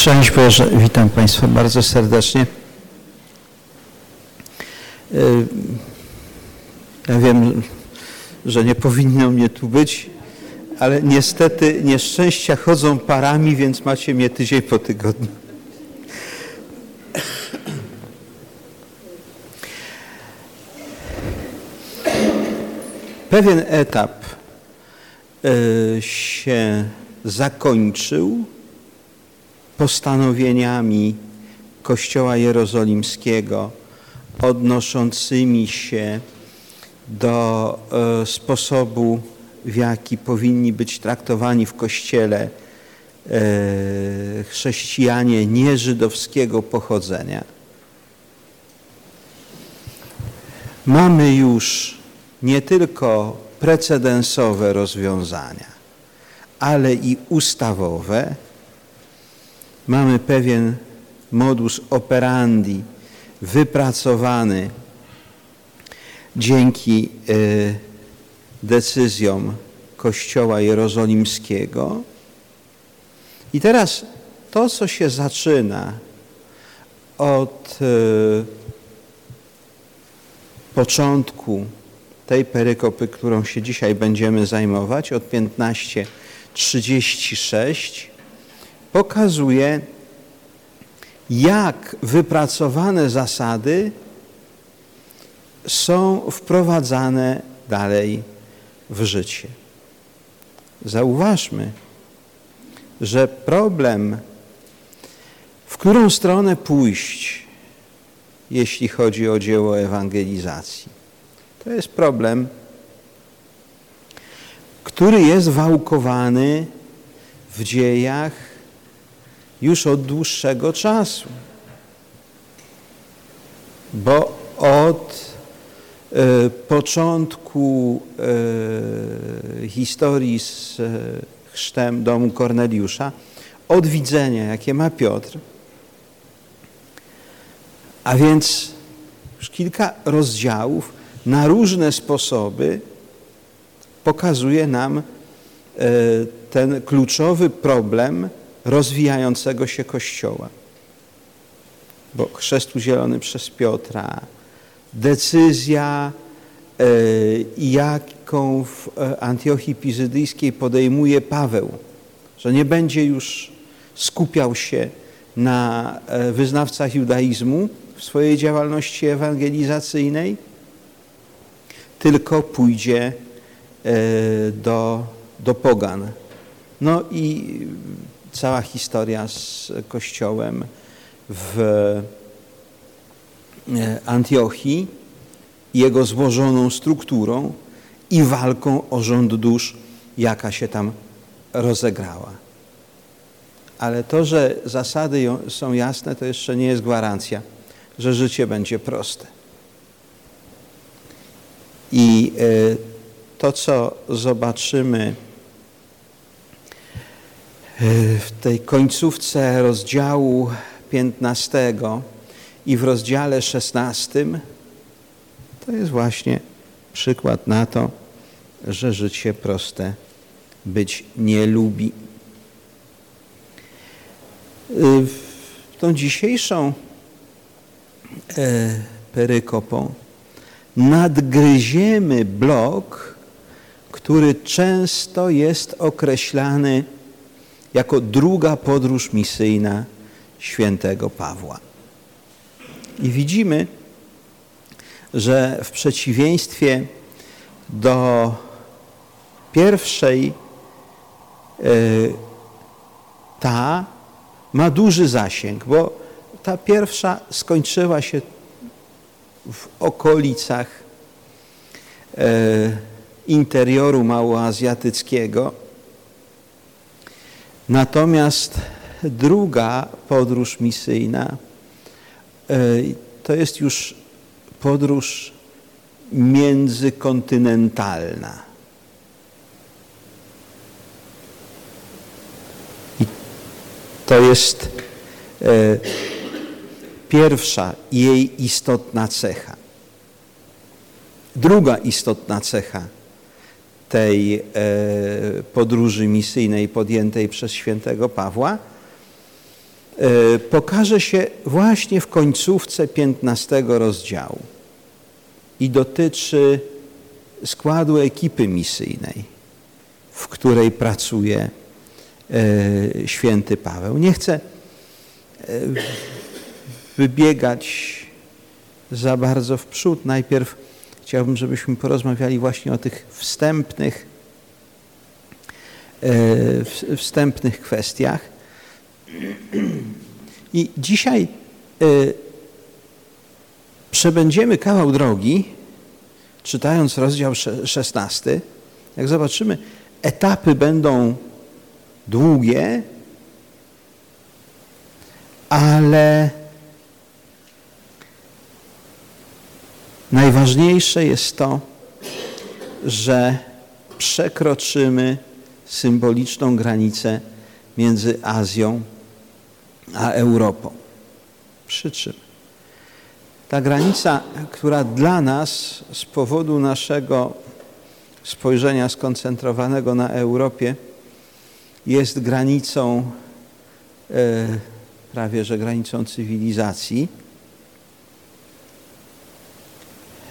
Szczęść Boże, witam Państwa bardzo serdecznie. Y, ja wiem, że nie powinno mnie tu być, ale niestety nieszczęścia chodzą parami, więc macie mnie tydzień po tygodniu. Pewien etap y, się zakończył postanowieniami Kościoła Jerozolimskiego odnoszącymi się do e, sposobu, w jaki powinni być traktowani w Kościele e, chrześcijanie nieżydowskiego pochodzenia. Mamy już nie tylko precedensowe rozwiązania, ale i ustawowe. Mamy pewien modus operandi wypracowany dzięki e, decyzjom Kościoła Jerozolimskiego. I teraz to, co się zaczyna od e, początku tej perykopy, którą się dzisiaj będziemy zajmować, od 15.36, pokazuje, jak wypracowane zasady są wprowadzane dalej w życie. Zauważmy, że problem, w którą stronę pójść, jeśli chodzi o dzieło ewangelizacji, to jest problem, który jest wałkowany w dziejach już od dłuższego czasu. Bo od e, początku e, historii z e, chrztem domu Korneliusza, od widzenia, jakie ma Piotr, a więc już kilka rozdziałów na różne sposoby pokazuje nam e, ten kluczowy problem rozwijającego się Kościoła. Bo chrzest udzielony przez Piotra, decyzja, e, jaką w e, Antiochii Pizydyjskiej podejmuje Paweł, że nie będzie już skupiał się na wyznawcach judaizmu w swojej działalności ewangelizacyjnej, tylko pójdzie do, do pogan. No i cała historia z Kościołem w Antiochii, jego złożoną strukturą i walką o rząd dusz, jaka się tam rozegrała. Ale to, że zasady są jasne, to jeszcze nie jest gwarancja, że życie będzie proste. I to, co zobaczymy w tej końcówce rozdziału 15 i w rozdziale 16, to jest właśnie przykład na to, że życie proste być nie lubi. Tą dzisiejszą perykopą nadgryziemy blok, który często jest określany jako druga podróż misyjna świętego Pawła. I widzimy, że w przeciwieństwie do pierwszej ta ma duży zasięg, bo ta pierwsza skończyła się w okolicach interioru małoazjatyckiego. Natomiast druga podróż misyjna to jest już podróż międzykontynentalna. I to jest pierwsza jej istotna cecha. Druga istotna cecha tej e, podróży misyjnej podjętej przez świętego Pawła e, pokaże się właśnie w końcówce 15 rozdziału i dotyczy składu ekipy misyjnej, w której pracuje e, święty Paweł. Nie chcę wybiegać za bardzo w przód. Najpierw chciałbym, żebyśmy porozmawiali właśnie o tych wstępnych, e, wstępnych kwestiach. I dzisiaj przebędziemy kawał drogi, czytając rozdział 16, jak zobaczymy, etapy będą długie, ale najważniejsze jest to, że przekroczymy symboliczną granicę między Azją a Europą. Przy czym ta granica, która dla nas z powodu naszego spojrzenia skoncentrowanego na Europie jest granicą, e, prawie że granicą cywilizacji.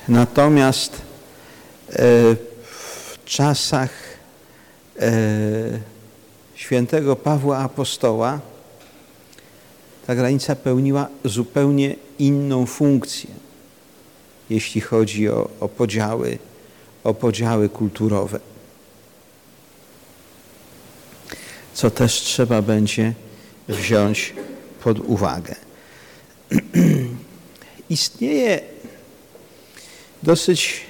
Natomiast e, w czasach e, świętego Pawła Apostoła ta granica pełniła zupełnie inną funkcję, jeśli chodzi o, o podziały, o podziały kulturowe. Co też trzeba będzie wziąć pod uwagę. Istnieje dosyć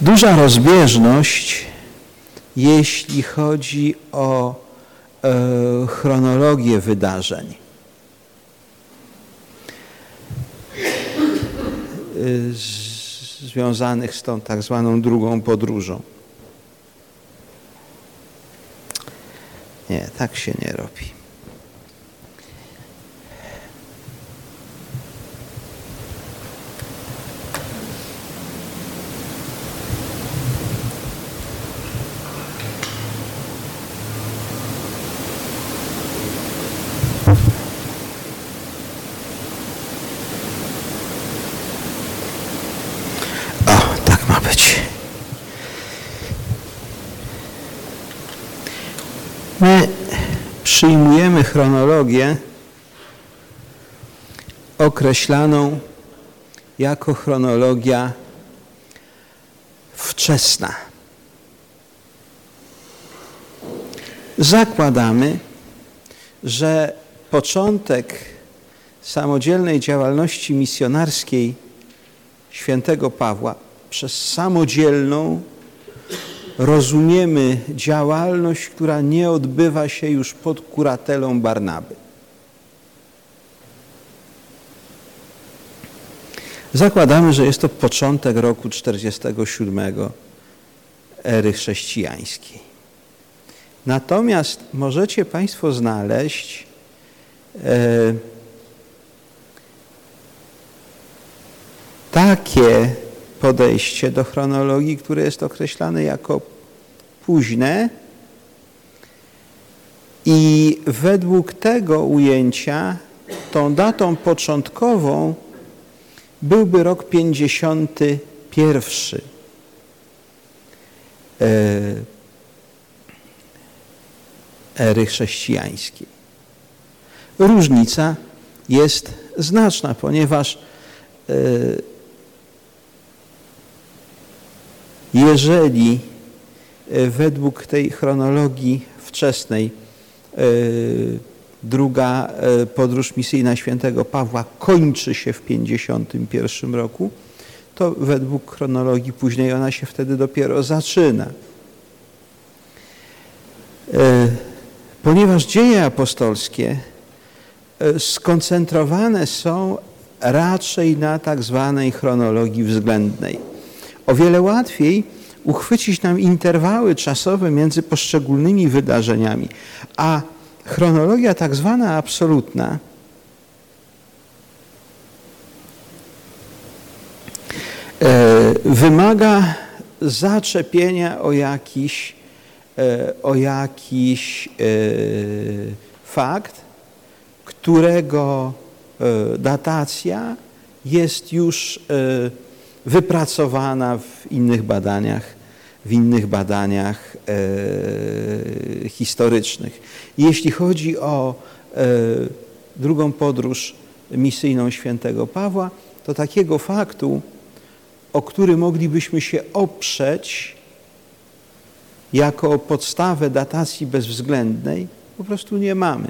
duża rozbieżność, jeśli chodzi o E, chronologię wydarzeń. E, związanych z tą tak zwaną drugą podróżą. Nie, tak się nie robi. My przyjmujemy chronologię określaną jako chronologia wczesna. Zakładamy, że początek samodzielnej działalności misjonarskiej świętego Pawła przez samodzielną rozumiemy działalność, która nie odbywa się już pod kuratelą Barnaby. Zakładamy, że jest to początek roku 47 ery chrześcijańskiej. Natomiast możecie Państwo znaleźć e, takie podejście do chronologii, które jest określane jako późne i według tego ujęcia tą datą początkową byłby rok 51 e, ery chrześcijańskiej. Różnica jest znaczna, ponieważ e, Jeżeli e, według tej chronologii wczesnej e, druga e, podróż misyjna świętego Pawła kończy się w 51 roku, to według chronologii później ona się wtedy dopiero zaczyna. Ponieważ dzieje apostolskie skoncentrowane są raczej na tak zwanej chronologii względnej. O wiele łatwiej uchwycić nam interwały czasowe między poszczególnymi wydarzeniami, a chronologia tak zwana absolutna e, wymaga zaczepienia o jakiś o jakiś fakt, którego datacja jest już wypracowana w innych badaniach, w innych badaniach e, historycznych. Jeśli chodzi o e, drugą podróż misyjną świętego Pawła, to takiego faktu, o który moglibyśmy się oprzeć jako podstawę datacji bezwzględnej, po prostu nie mamy.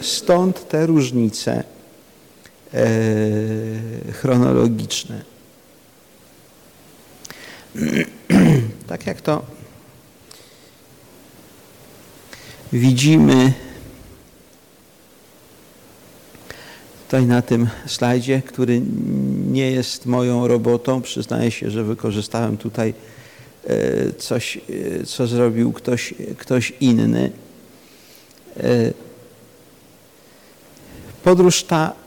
Stąd te różnice E, chronologiczne. Tak jak to widzimy tutaj na tym slajdzie, który nie jest moją robotą. Przyznaję się, że wykorzystałem tutaj e, coś, e, co zrobił ktoś, ktoś inny. Podróż ta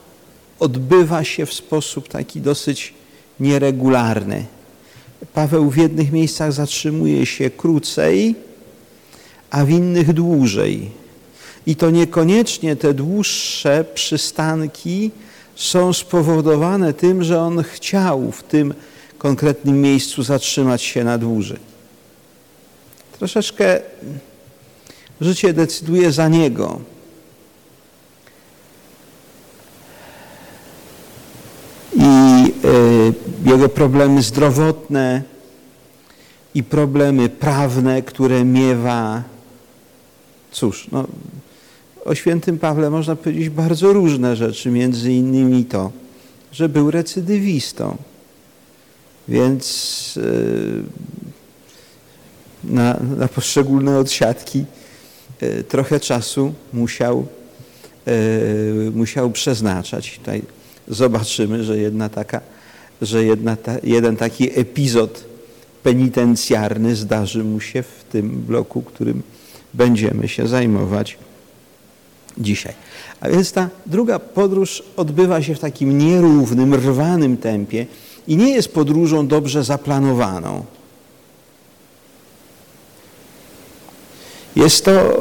odbywa się w sposób taki dosyć nieregularny. Paweł w jednych miejscach zatrzymuje się krócej, a w innych dłużej. I to niekoniecznie te dłuższe przystanki są spowodowane tym, że on chciał w tym konkretnym miejscu zatrzymać się na dłużej. Troszeczkę życie decyduje za niego. Y, jego problemy zdrowotne i problemy prawne, które miewa. Cóż, no, o świętym Pawle można powiedzieć bardzo różne rzeczy, między innymi to, że był recydywistą. Więc y, na, na poszczególne odsiadki y, trochę czasu musiał, musiał przeznaczać. Tutaj zobaczymy, że jedna taka, że jedna ta, jeden taki epizod penitencjarny zdarzy mu się w tym bloku, którym będziemy się zajmować dzisiaj. A więc ta druga podróż odbywa się w takim nierównym, rwanym tempie i nie jest podróżą dobrze zaplanowaną. Jest to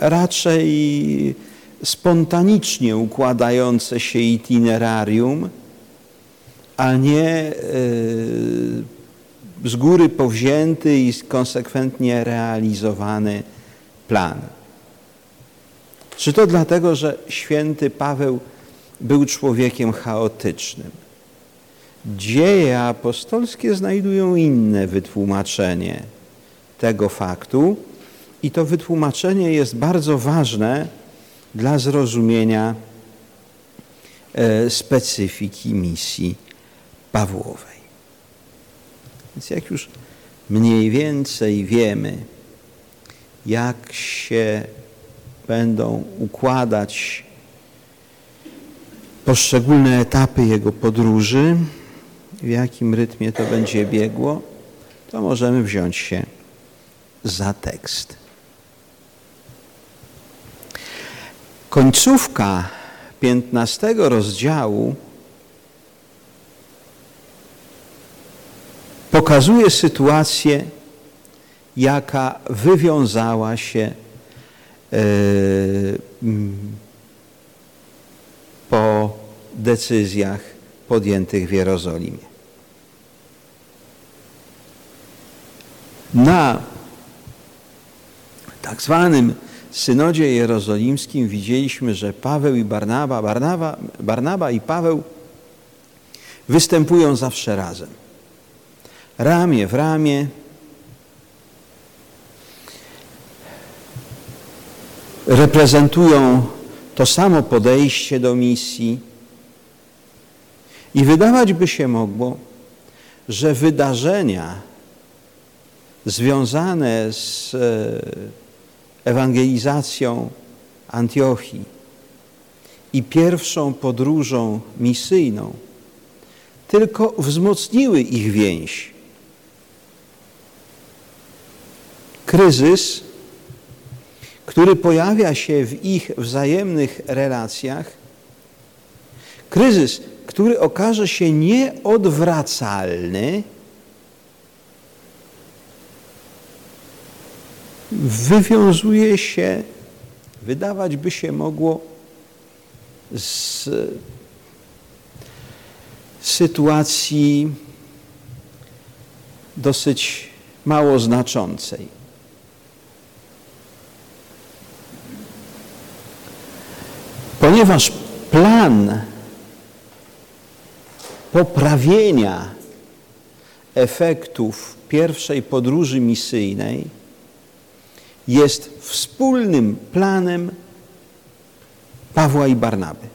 raczej spontanicznie układające się itinerarium, a nie e, z góry powzięty i konsekwentnie realizowany plan. Czy to dlatego, że święty Paweł był człowiekiem chaotycznym? Dzieje apostolskie znajdują inne wytłumaczenie tego faktu i to wytłumaczenie jest bardzo ważne dla zrozumienia e, specyfiki misji Pawłowej. Więc jak już mniej więcej wiemy, jak się będą układać poszczególne etapy jego podróży, w jakim rytmie to będzie biegło, to możemy wziąć się za tekst. Końcówka 15 rozdziału pokazuje sytuację, jaka wywiązała się e, po decyzjach podjętych w Jerozolimie. Na tak zwanym synodzie jerozolimskim widzieliśmy, że Paweł i Barnaba, Barnaba, Barnaba i Paweł występują zawsze razem. Ramię w ramię. Reprezentują to samo podejście do misji. I wydawać by się mogło, że wydarzenia związane z e, ewangelizacją Antiochii i pierwszą podróżą misyjną tylko wzmocniły ich więź. Kryzys, który pojawia się w ich wzajemnych relacjach, kryzys, który okaże się nieodwracalny, wywiązuje się, wydawać by się mogło, z sytuacji dosyć mało znaczącej. Ponieważ plan poprawienia efektów pierwszej podróży misyjnej jest wspólnym planem Pawła i Barnaby.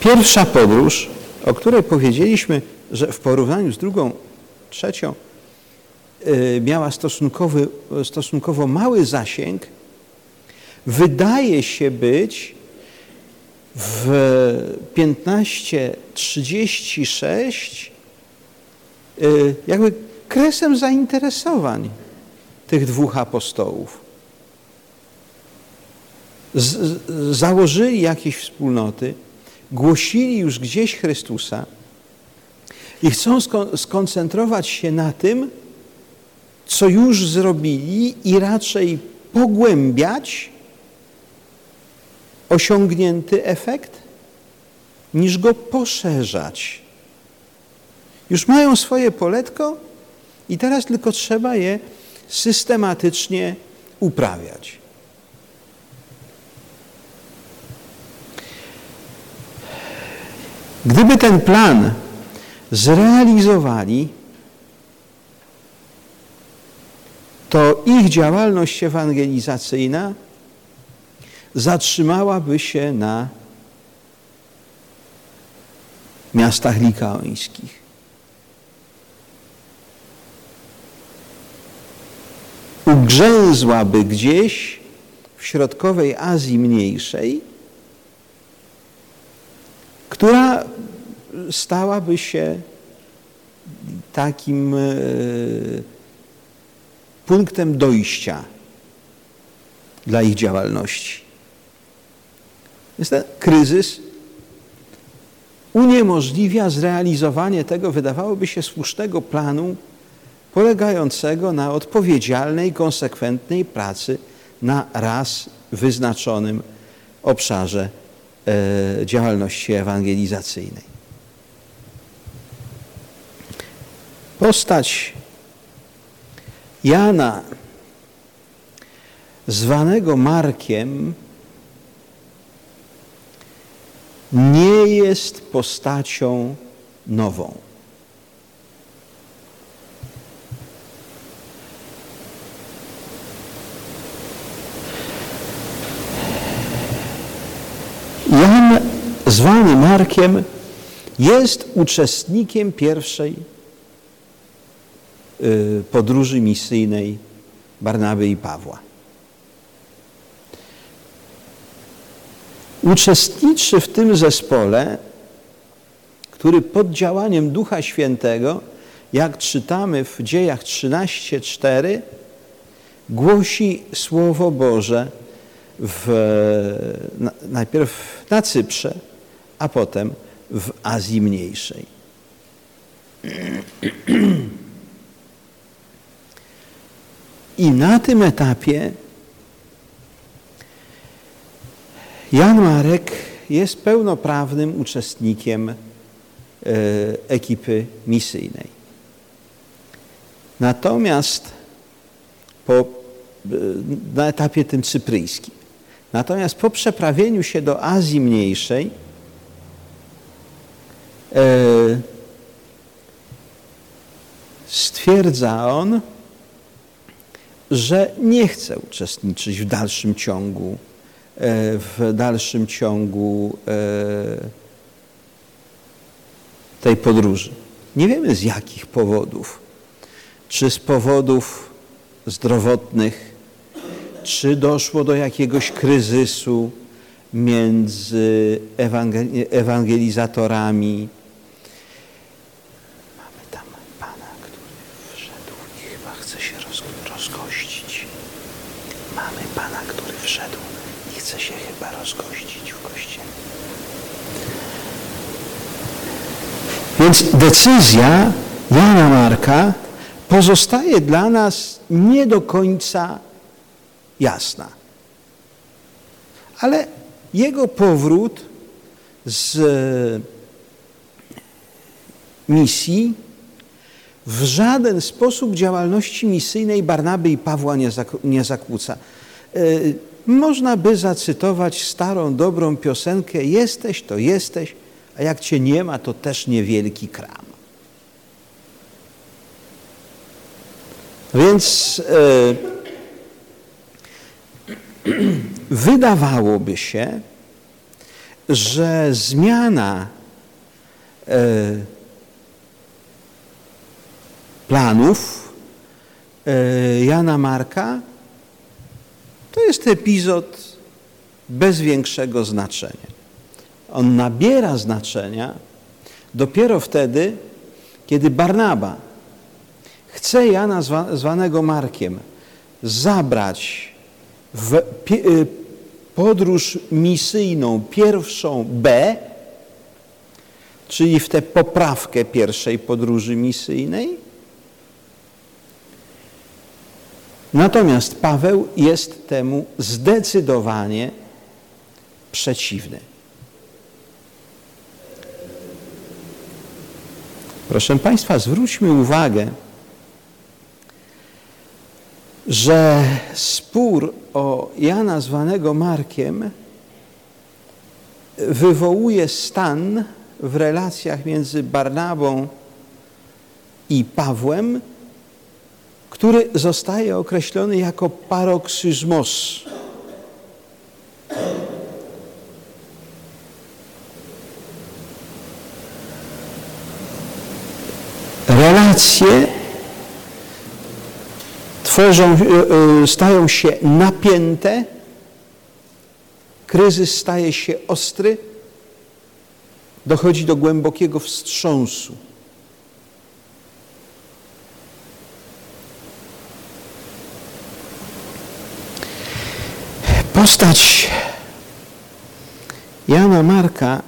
Pierwsza podróż, o której powiedzieliśmy, że w porównaniu z drugą, trzecią, yy, miała stosunkowy, stosunkowo mały zasięg, wydaje się być w 1536 yy, jakby kresem zainteresowań tych dwóch apostołów. Z, założyli jakieś wspólnoty, głosili już gdzieś Chrystusa i chcą skoncentrować się na tym, co już zrobili i raczej pogłębiać osiągnięty efekt, niż go poszerzać. Już mają swoje poletko i teraz tylko trzeba je systematycznie uprawiać. Gdyby ten plan zrealizowali, to ich działalność ewangelizacyjna zatrzymałaby się na miastach likaońskich. Ugrzęzłaby gdzieś w środkowej Azji Mniejszej, która stałaby się takim e, punktem dojścia dla ich działalności. Jest ten kryzys uniemożliwia zrealizowanie tego, wydawałoby się, słusznego planu polegającego na odpowiedzialnej, konsekwentnej pracy na raz wyznaczonym obszarze e, działalności ewangelizacyjnej. Postać Jana, zwanego Markiem, nie jest postacią nową. Jan, zwany Markiem, jest uczestnikiem pierwszej y, podróży misyjnej Barnaby i Pawła. Uczestniczy w tym zespole, który pod działaniem Ducha Świętego, jak czytamy w dziejach 13:4, głosi Słowo Boże w, najpierw na Cyprze, a potem w Azji Mniejszej. I na tym etapie Jan Marek jest pełnoprawnym uczestnikiem e, ekipy misyjnej. Natomiast po, e, na etapie tym cypryjskim. Natomiast po przeprawieniu się do Azji Mniejszej stwierdza on, że nie chce uczestniczyć w dalszym ciągu e, w dalszym ciągu e, tej podróży. Nie wiemy z jakich powodów. Czy z powodów zdrowotnych, czy doszło do jakiegoś kryzysu między ewangelizatorami. Mamy tam Pana, który wszedł i chyba chce się rozgościć. Mamy Pana, który wszedł i chce się chyba rozgościć w kościele. Więc decyzja Jana Marka pozostaje dla nas nie do końca jasna. Ale jego powrót z misji w żaden sposób działalności misyjnej Barnaby i Pawła nie, nie zakłóca. E, można by zacytować starą, dobrą piosenkę Jesteś, to jesteś, a jak cię nie ma, to też niewielki kram. Więc e, wydawałoby się, że zmiana e, planów e, Jana Marka to jest epizod bez większego znaczenia. On nabiera znaczenia dopiero wtedy, kiedy Barnaba chce Jana zwanego Markiem zabrać w y, podróż misyjną pierwszą B, czyli w tę poprawkę pierwszej podróży misyjnej. Natomiast Paweł jest temu zdecydowanie przeciwny. Proszę Państwa, zwróćmy uwagę, że spór o Jana zwanego Markiem wywołuje stan w relacjach między Barnabą i Pawłem, który zostaje określony jako paroksyzmos. Relacje tworzą, e, e, stają się napięte, kryzys staje się ostry, dochodzi do głębokiego wstrząsu. Postać Jana Marka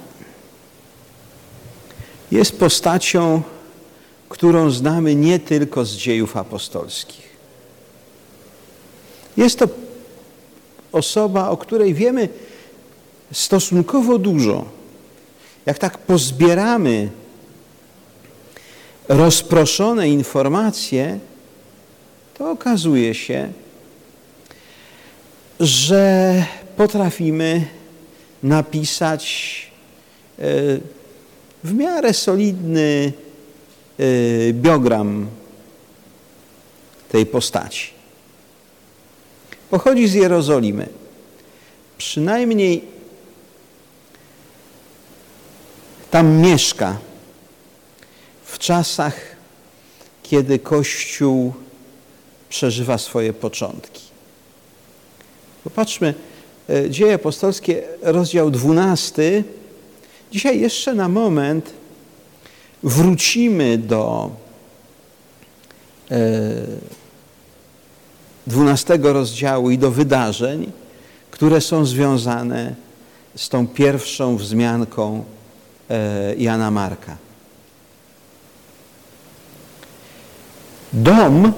jest postacią, którą znamy nie tylko z dziejów apostolskich. Jest to osoba, o której wiemy stosunkowo dużo. Jak tak pozbieramy rozproszone informacje, to okazuje się, że potrafimy napisać e, w miarę solidny biogram tej postaci. Pochodzi z Jerozolimy. Przynajmniej tam mieszka w czasach, kiedy Kościół przeżywa swoje początki. Popatrzmy, e, Dzieje Apostolskie, rozdział 12. Dzisiaj jeszcze na moment wrócimy do 12 rozdziału i do wydarzeń, które są związane z tą pierwszą wzmianką e, Jana Marka. Dom,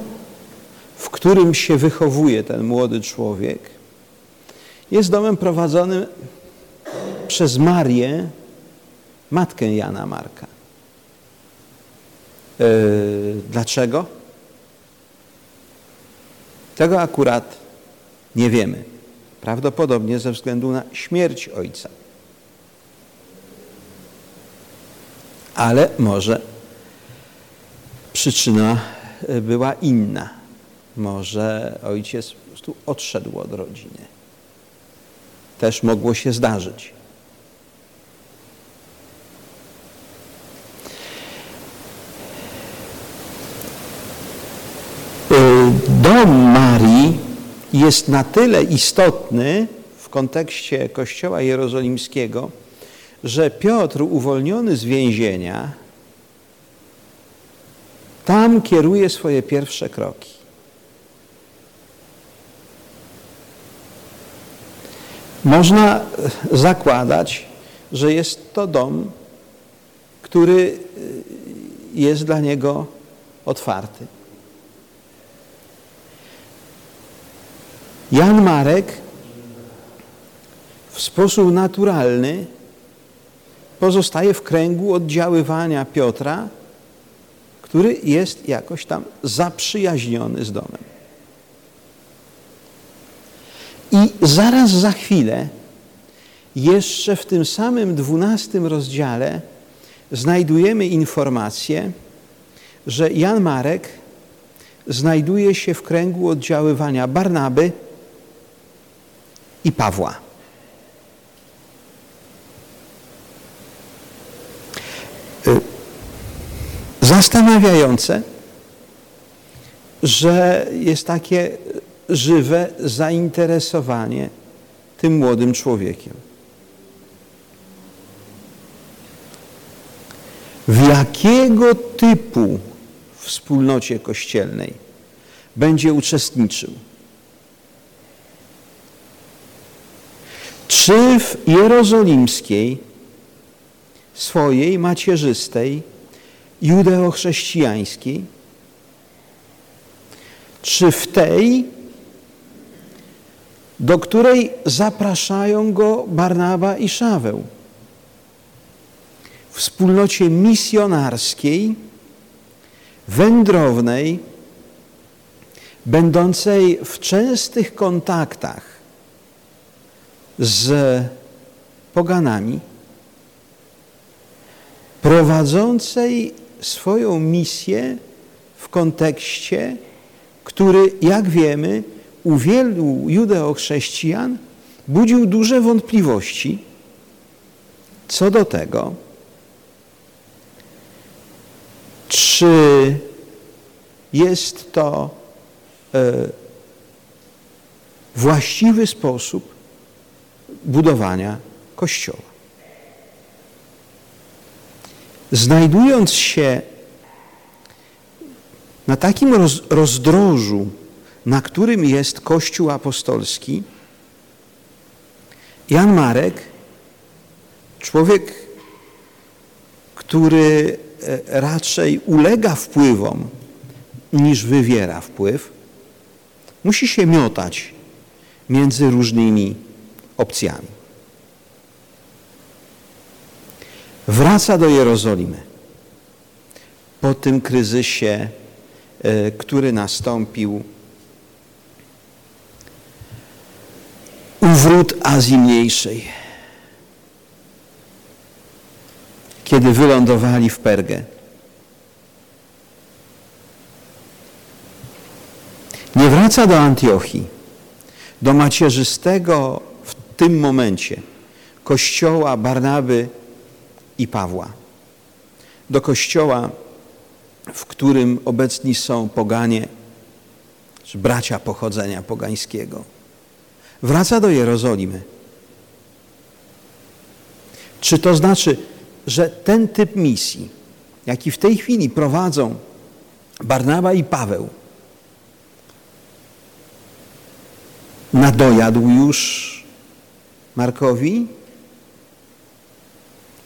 w którym się wychowuje ten młody człowiek, jest domem prowadzonym przez Marię, matkę Jana Marka. E, dlaczego? Tego akurat nie wiemy. Prawdopodobnie ze względu na śmierć ojca. Ale może przyczyna była inna. Może ojciec po prostu odszedł od rodziny. Też mogło się zdarzyć. Dom Marii jest na tyle istotny w kontekście Kościoła Jerozolimskiego, że Piotr uwolniony z więzienia tam kieruje swoje pierwsze kroki. Można zakładać, że jest to dom, który jest dla niego otwarty. Jan Marek w sposób naturalny pozostaje w kręgu oddziaływania Piotra, który jest jakoś tam zaprzyjaźniony z domem. I zaraz za chwilę, jeszcze w tym samym dwunastym rozdziale, znajdujemy informację, że Jan Marek znajduje się w kręgu oddziaływania Barnaby i Pawła. Y, zastanawiające, że jest takie żywe zainteresowanie tym młodym człowiekiem. W jakiego typu wspólnocie kościelnej będzie uczestniczył? Czy w jerozolimskiej, swojej macierzystej, judeochrześcijańskiej, czy w tej, do której zapraszają go Barnaba i Szaweł. W wspólnocie misjonarskiej, wędrownej, będącej w częstych kontaktach z poganami, prowadzącej swoją misję w kontekście, który, jak wiemy, u wielu judeochrześcijan budził duże wątpliwości co do tego, czy jest to e, właściwy sposób budowania Kościoła. Znajdując się na takim roz, rozdrożu, na którym jest Kościół apostolski, Jan Marek, człowiek, który e, raczej ulega wpływom niż wywiera wpływ, musi się miotać między różnymi opcjami. Wraca do Jerozolimy po tym kryzysie, e, który nastąpił u wrót Azji Mniejszej, kiedy wylądowali w Pergę. Nie wraca do Antiochii, do macierzystego tym momencie kościoła Barnaby i Pawła. Do kościoła, w którym obecni są poganie, czy bracia pochodzenia pogańskiego. Wraca do Jerozolimy. Czy to znaczy, że ten typ misji, jaki w tej chwili prowadzą Barnaba i Paweł, nadojadł już Markowi,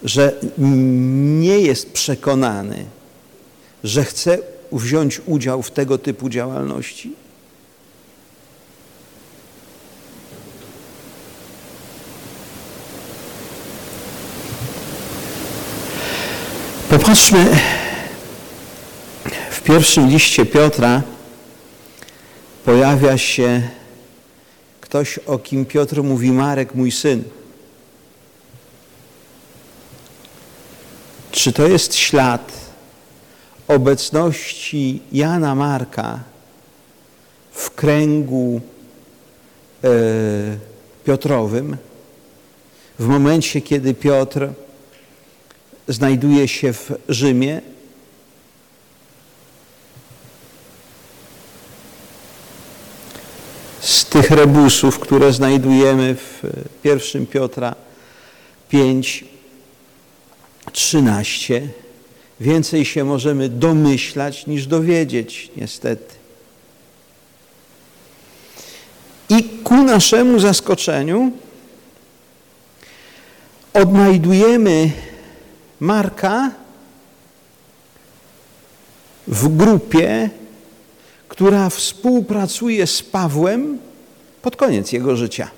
że nie jest przekonany, że chce wziąć udział w tego typu działalności? Popatrzmy w pierwszym liście Piotra pojawia się ktoś, o kim Piotr mówi, Marek, mój syn. Czy to jest ślad obecności Jana Marka w kręgu e, Piotrowym w momencie, kiedy Piotr znajduje się w Rzymie? Z tych rebusów, które znajdujemy w pierwszym Piotra 5, 13, więcej się możemy domyślać niż dowiedzieć, niestety. I ku naszemu zaskoczeniu odnajdujemy Marka w grupie, która współpracuje z Pawłem pod koniec jego życia.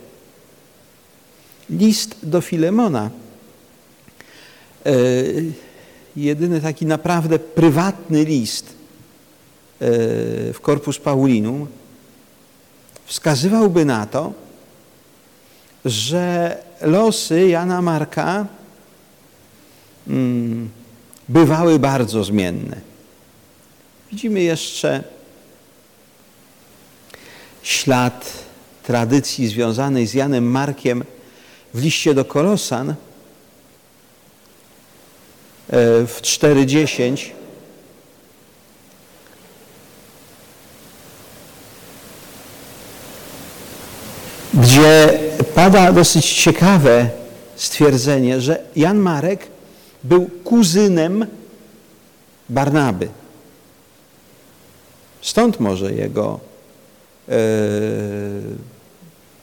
List do Filemona, e, jedyny taki naprawdę prywatny list e, w Corpus Paulinum, wskazywałby na to, że losy Jana Marka mm, bywały bardzo zmienne. Widzimy jeszcze ślad tradycji związanej z Janem Markiem w liście do Kolosan e, w 4.10 gdzie pada dosyć ciekawe stwierdzenie, że Jan Marek był kuzynem Barnaby. Stąd może jego e,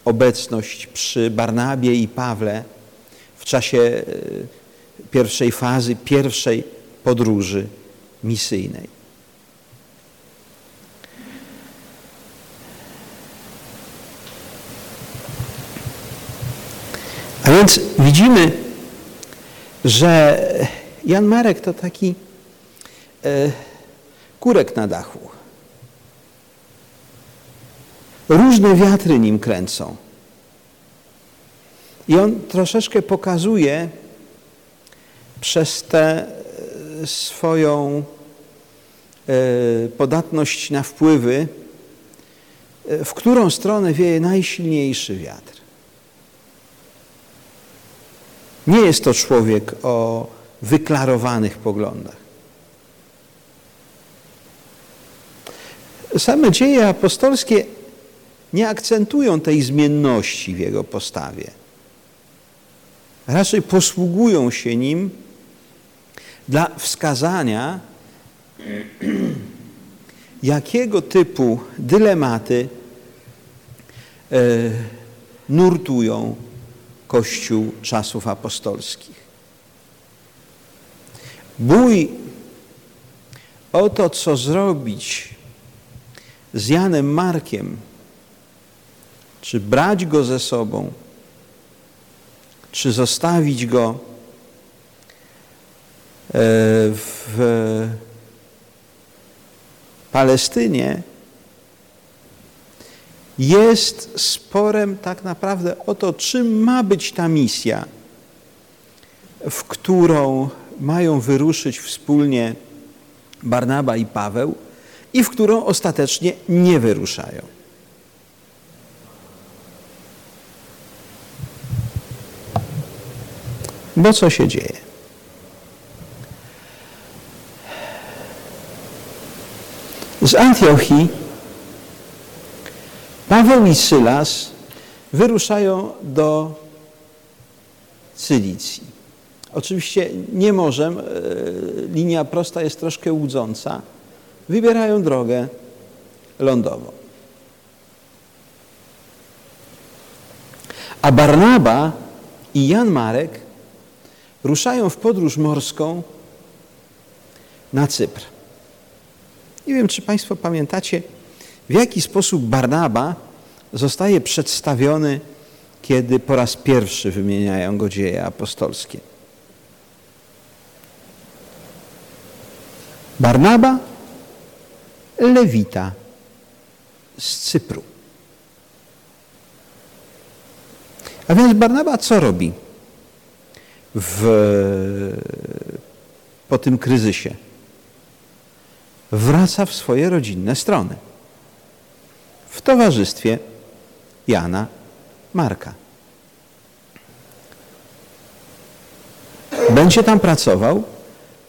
obecność przy Barnabie i Pawle w czasie e, pierwszej fazy, pierwszej podróży misyjnej. A więc widzimy, że Jan Marek to taki e, kurek na dachu. Różne wiatry nim kręcą. I on troszeczkę pokazuje przez tę e, swoją e, podatność na wpływy, e, w którą stronę wieje najsilniejszy wiatr. Nie jest to człowiek o wyklarowanych poglądach. Same dzieje apostolskie nie akcentują tej zmienności w jego postawie. Raczej posługują się nim dla wskazania, jakiego typu dylematy e, nurtują Kościół czasów apostolskich. Bój o to, co zrobić z Janem Markiem, czy brać go ze sobą, czy zostawić go e, w Palestynie, jest sporem tak naprawdę o to, czym ma być ta misja, w którą mają wyruszyć wspólnie Barnaba i Paweł i w którą ostatecznie nie wyruszają. Bo co się dzieje? Z Antiochii Paweł i Sylas wyruszają do Cylicji. Oczywiście nie możemy, linia prosta jest troszkę łudząca. Wybierają drogę lądową. A Barnaba i Jan Marek ruszają w podróż morską na Cypr. Nie wiem, czy Państwo pamiętacie, w jaki sposób Barnaba zostaje przedstawiony, kiedy po raz pierwszy wymieniają go dzieje apostolskie. Barnaba, lewita z Cypru. A więc Barnaba co robi w, po tym kryzysie? Wraca w swoje rodzinne strony w towarzystwie Jana Marka. Będzie tam pracował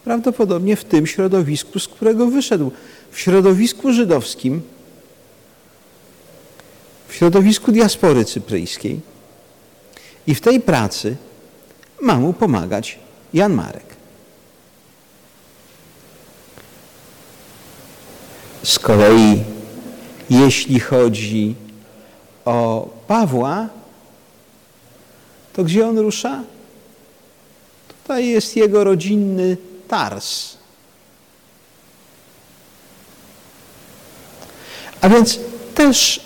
prawdopodobnie w tym środowisku, z którego wyszedł. W środowisku żydowskim, w środowisku diaspory cypryjskiej. I w tej pracy ma mu pomagać Jan Marek. Z kolei jeśli chodzi o Pawła, to gdzie on rusza? Tutaj jest jego rodzinny Tars. A więc też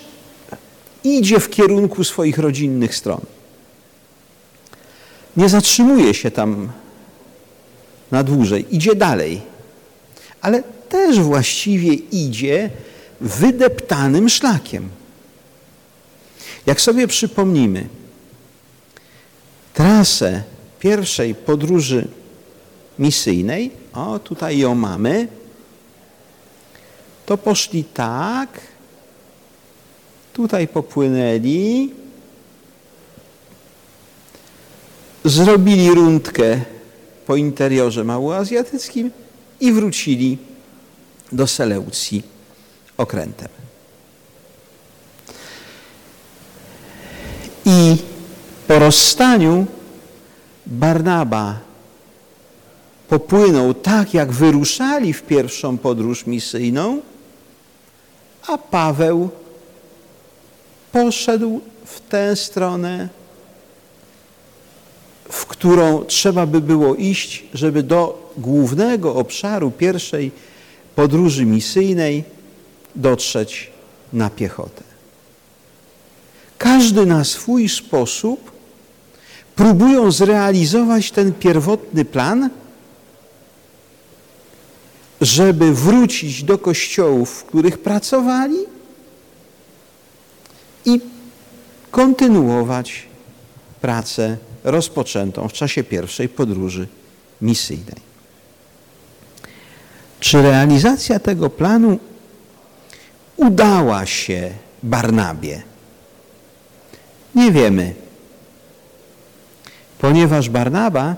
idzie w kierunku swoich rodzinnych stron. Nie zatrzymuje się tam na dłużej, idzie dalej, ale też właściwie idzie wydeptanym szlakiem. Jak sobie przypomnimy trasę pierwszej podróży misyjnej, o tutaj ją mamy, to poszli tak, tutaj popłynęli, zrobili rundkę po interiorze małoazjatyckim i wrócili do Seleucji okrętem. I po rozstaniu Barnaba popłynął tak, jak wyruszali w pierwszą podróż misyjną, a Paweł poszedł w tę stronę, w którą trzeba by było iść, żeby do głównego obszaru pierwszej podróży misyjnej dotrzeć na piechotę. Każdy na swój sposób próbują zrealizować ten pierwotny plan, żeby wrócić do kościołów, w których pracowali i kontynuować pracę rozpoczętą w czasie pierwszej podróży misyjnej. Czy realizacja tego planu udała się Barnabie? Nie wiemy, ponieważ Barnaba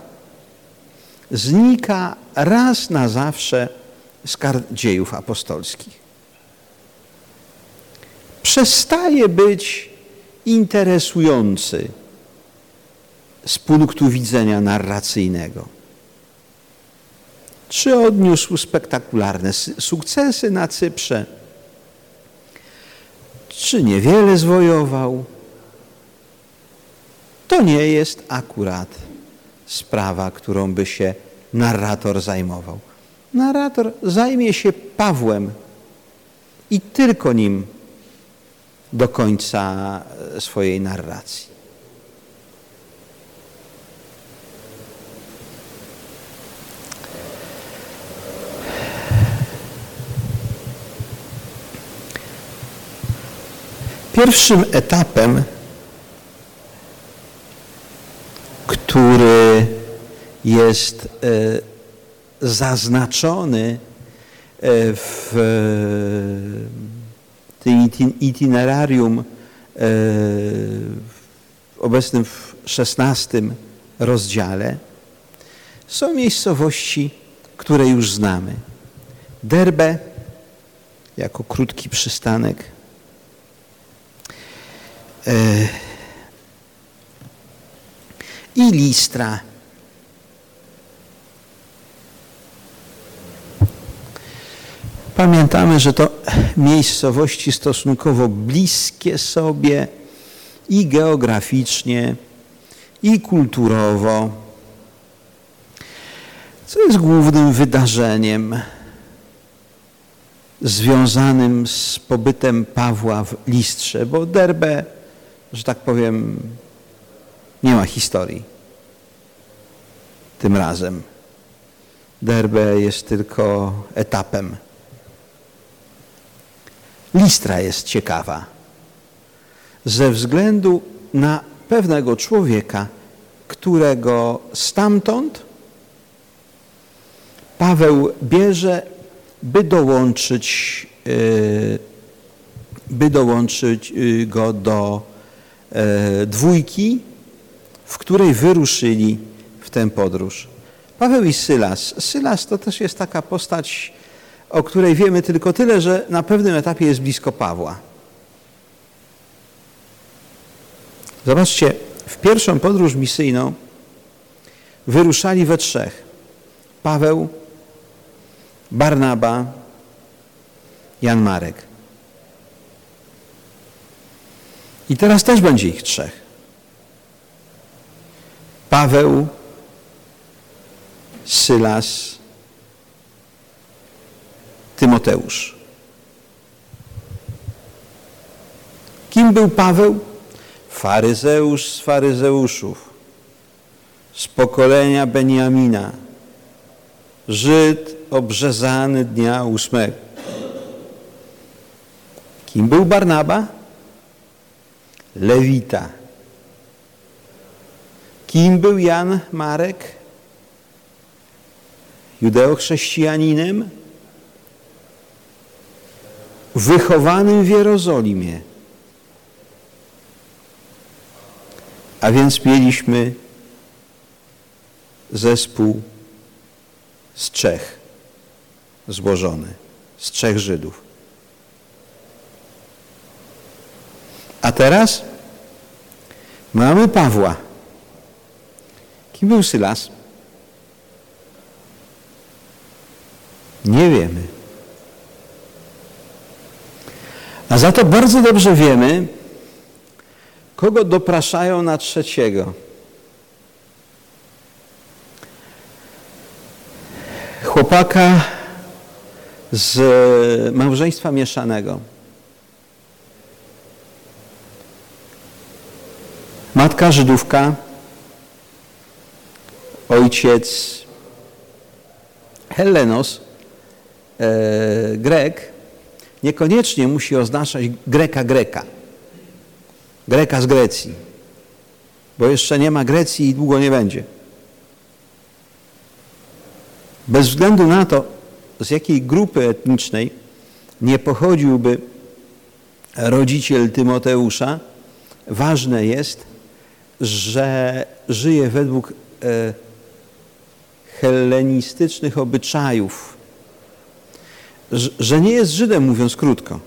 znika raz na zawsze z kart dziejów apostolskich. Przestaje być interesujący z punktu widzenia narracyjnego. Czy odniósł spektakularne sukcesy na Cyprze? Czy niewiele zwojował? To nie jest akurat sprawa, którą by się narrator zajmował. Narrator zajmie się Pawłem i tylko nim do końca swojej narracji. Pierwszym etapem, który jest e, zaznaczony e, w tym itinerarium e, obecnym w szesnastym rozdziale, są miejscowości, które już znamy. Derbe jako krótki przystanek E, i Listra. Pamiętamy, że to miejscowości stosunkowo bliskie sobie i geograficznie, i kulturowo, co jest głównym wydarzeniem związanym z pobytem Pawła w Listrze, bo Derbe że tak powiem, nie ma historii. Tym razem. Derbe jest tylko etapem. Listra jest ciekawa ze względu na pewnego człowieka, którego stamtąd Paweł bierze, by dołączyć, y, by dołączyć y, go do dwójki, w której wyruszyli w tę podróż. Paweł i Sylas. Sylas to też jest taka postać, o której wiemy tylko tyle, że na pewnym etapie jest blisko Pawła. Zobaczcie, w pierwszą podróż misyjną wyruszali we trzech. Paweł, Barnaba, Jan Marek. I teraz też będzie ich trzech. Paweł, Sylas, Tymoteusz. był Paweł? Faryzeusz z faryzeuszów, z pokolenia Beniamina, Żyd obrzezany dnia ósmego. Kim był Barnaba? Lewita. Kim był Jan Marek? Judeochrześcijaninem? Wychowanym w Jerozolimie. A więc mieliśmy zespół z trzech złożony, z trzech Żydów. A teraz mamy Pawła. Kim był Sylas? Nie wiemy. A za to bardzo dobrze wiemy, kogo dopraszają na trzeciego. Chłopaka z małżeństwa mieszanego. Matka Żydówka, ojciec Helenos, e, Grek, niekoniecznie musi oznaczać Greka Greka. Greka z Grecji. Bo jeszcze nie ma Grecji i długo nie będzie. Bez względu na to, z jakiej grupy etnicznej nie pochodziłby rodziciel Tymoteusza, ważne jest, że żyje według e, hellenistycznych obyczajów, że nie jest Żydem, mówiąc krótko.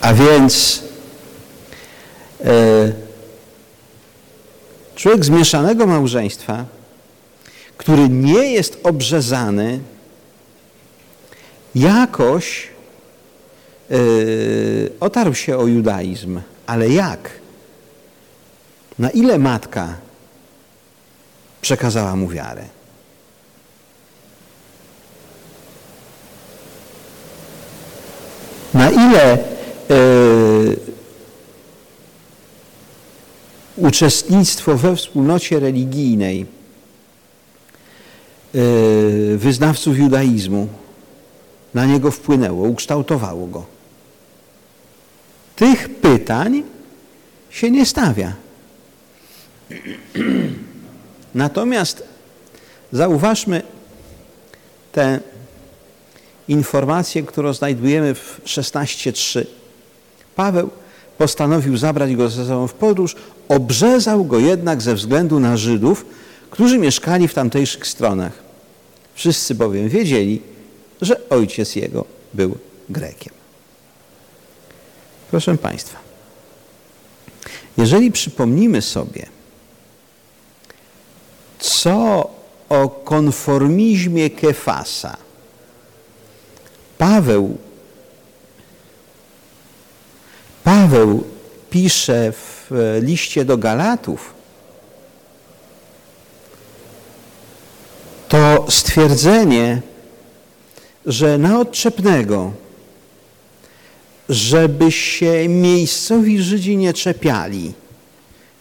A więc e, człowiek zmieszanego małżeństwa, który nie jest obrzezany, jakoś otarł się o judaizm. Ale jak? Na ile matka przekazała mu wiarę? Na ile E, uczestnictwo we wspólnocie religijnej e, wyznawców judaizmu na niego wpłynęło, ukształtowało go. Tych pytań się nie stawia. Natomiast zauważmy tę informację, którą znajdujemy w 16.3. Paweł postanowił zabrać go ze sobą w podróż, obrzezał go jednak ze względu na Żydów, którzy mieszkali w tamtejszych stronach. Wszyscy bowiem wiedzieli, że ojciec jego był Grekiem. Proszę Państwa, jeżeli przypomnimy sobie, co o konformizmie Kefasa Paweł Paweł pisze w liście do Galatów, to stwierdzenie, że na odczepnego, żeby się miejscowi Żydzi nie czepiali,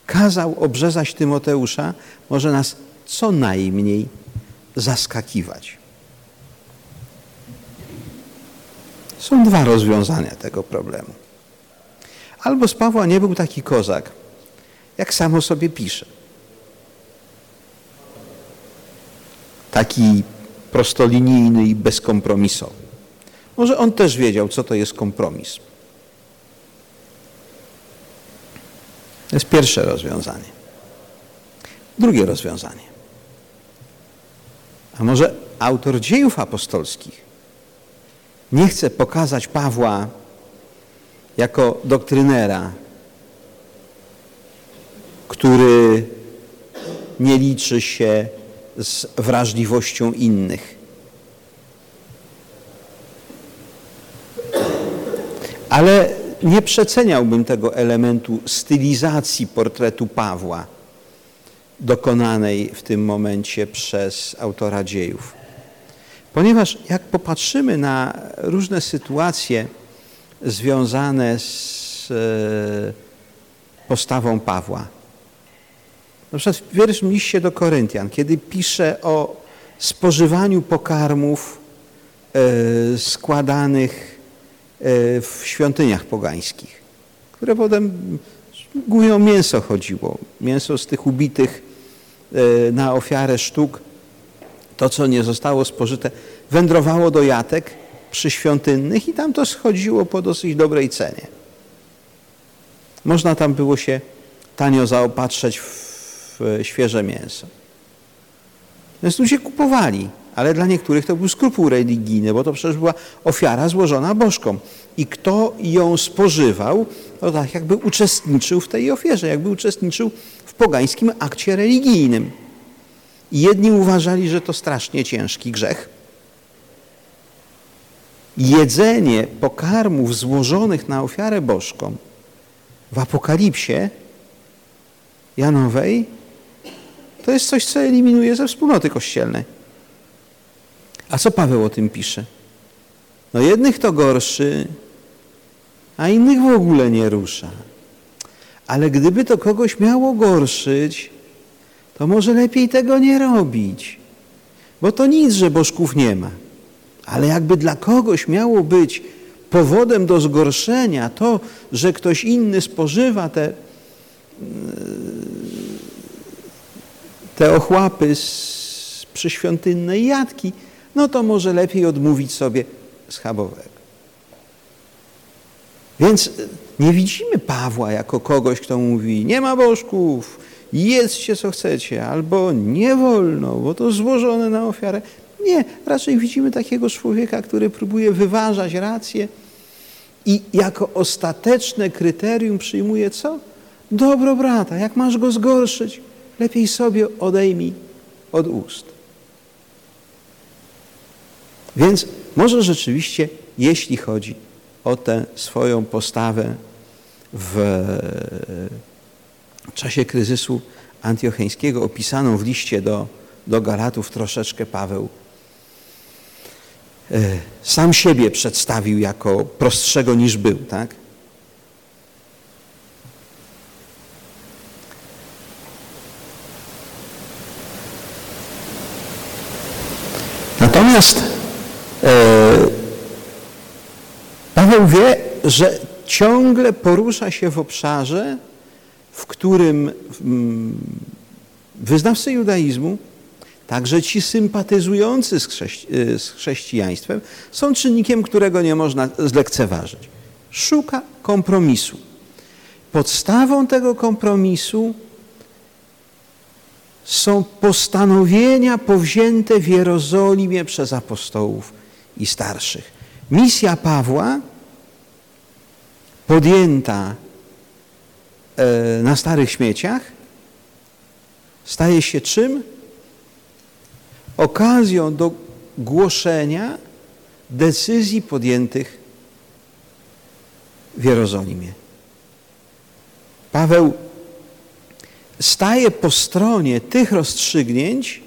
kazał obrzezać Tymoteusza, może nas co najmniej zaskakiwać. Są dwa rozwiązania tego problemu. Albo z Pawła nie był taki kozak, jak samo sobie pisze. Taki prostolinijny i bezkompromisowy. Może on też wiedział, co to jest kompromis. To jest pierwsze rozwiązanie. Drugie rozwiązanie. A może autor dziejów apostolskich nie chce pokazać Pawła jako doktrynera, który nie liczy się z wrażliwością innych. Ale nie przeceniałbym tego elementu stylizacji portretu Pawła dokonanej w tym momencie przez autora dziejów. Ponieważ jak popatrzymy na różne sytuacje związane z e, postawą Pawła, na przykład w pierwszym liście do Koryntian, kiedy pisze o spożywaniu pokarmów e, składanych w świątyniach pogańskich, które potem głównie o mięso chodziło. Mięso z tych ubitych na ofiarę sztuk to, co nie zostało spożyte, wędrowało do jatek przyświątynnych i tam to schodziło po dosyć dobrej cenie. Można tam było się tanio zaopatrzeć w świeże mięso. Więc ludzie kupowali, ale dla niektórych to był skrupuł religijny, bo to przecież była ofiara złożona bożkom. I kto ją spożywał, to tak jakby uczestniczył w tej ofierze, jakby uczestniczył w pogańskim akcie religijnym. I jedni uważali, że to strasznie ciężki grzech. Jedzenie pokarmów złożonych na ofiarę bożką w Apokalipsie Janowej to jest coś, co eliminuje ze wspólnoty kościelnej. A co Paweł o tym pisze? No jednych to gorszy, a innych w ogóle nie rusza. Ale gdyby to kogoś miało gorszyć, to może lepiej tego nie robić. Bo to nic, że bożków nie ma. Ale jakby dla kogoś miało być powodem do zgorszenia to, że ktoś inny spożywa te, te ochłapy z przyświątynnej jadki, no to może lepiej odmówić sobie schabowego. Więc nie widzimy Pawła jako kogoś, kto mówi, nie ma bożków, jedzcie co chcecie, albo nie wolno, bo to złożone na ofiarę. Nie, raczej widzimy takiego człowieka, który próbuje wyważać rację i jako ostateczne kryterium przyjmuje co? Dobro brata. Jak masz go zgorszyć, lepiej sobie odejmij od ust. Więc może rzeczywiście, jeśli chodzi o tę swoją postawę w w czasie kryzysu antiocheńskiego opisaną w liście do, do Galatów troszeczkę Paweł e, sam siebie przedstawił jako prostszego niż był, tak? Natomiast e, Paweł wie, że ciągle porusza się w obszarze, w którym mm, wyznawcy judaizmu, także ci sympatyzujący z, chrześci y, z chrześcijaństwem, są czynnikiem, którego nie można zlekceważyć. Szuka kompromisu. Podstawą tego kompromisu są postanowienia powzięte w Jerozolimie przez apostołów i starszych. Misja Pawła podjęta E, na starych śmieciach staje się czym? Okazją do głoszenia decyzji podjętych w Jerozolimie. Paweł staje po stronie tych rozstrzygnięć,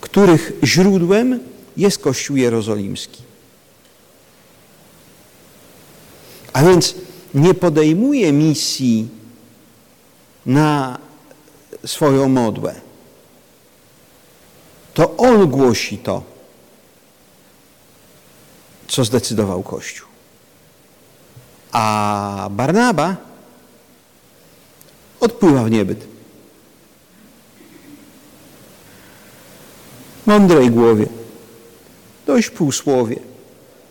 których źródłem jest Kościół Jerozolimski. A więc nie podejmuje misji na swoją modłę. To On głosi to, co zdecydował Kościół. A Barnaba odpływa w niebyt. Mądrej głowie, dość półsłowie,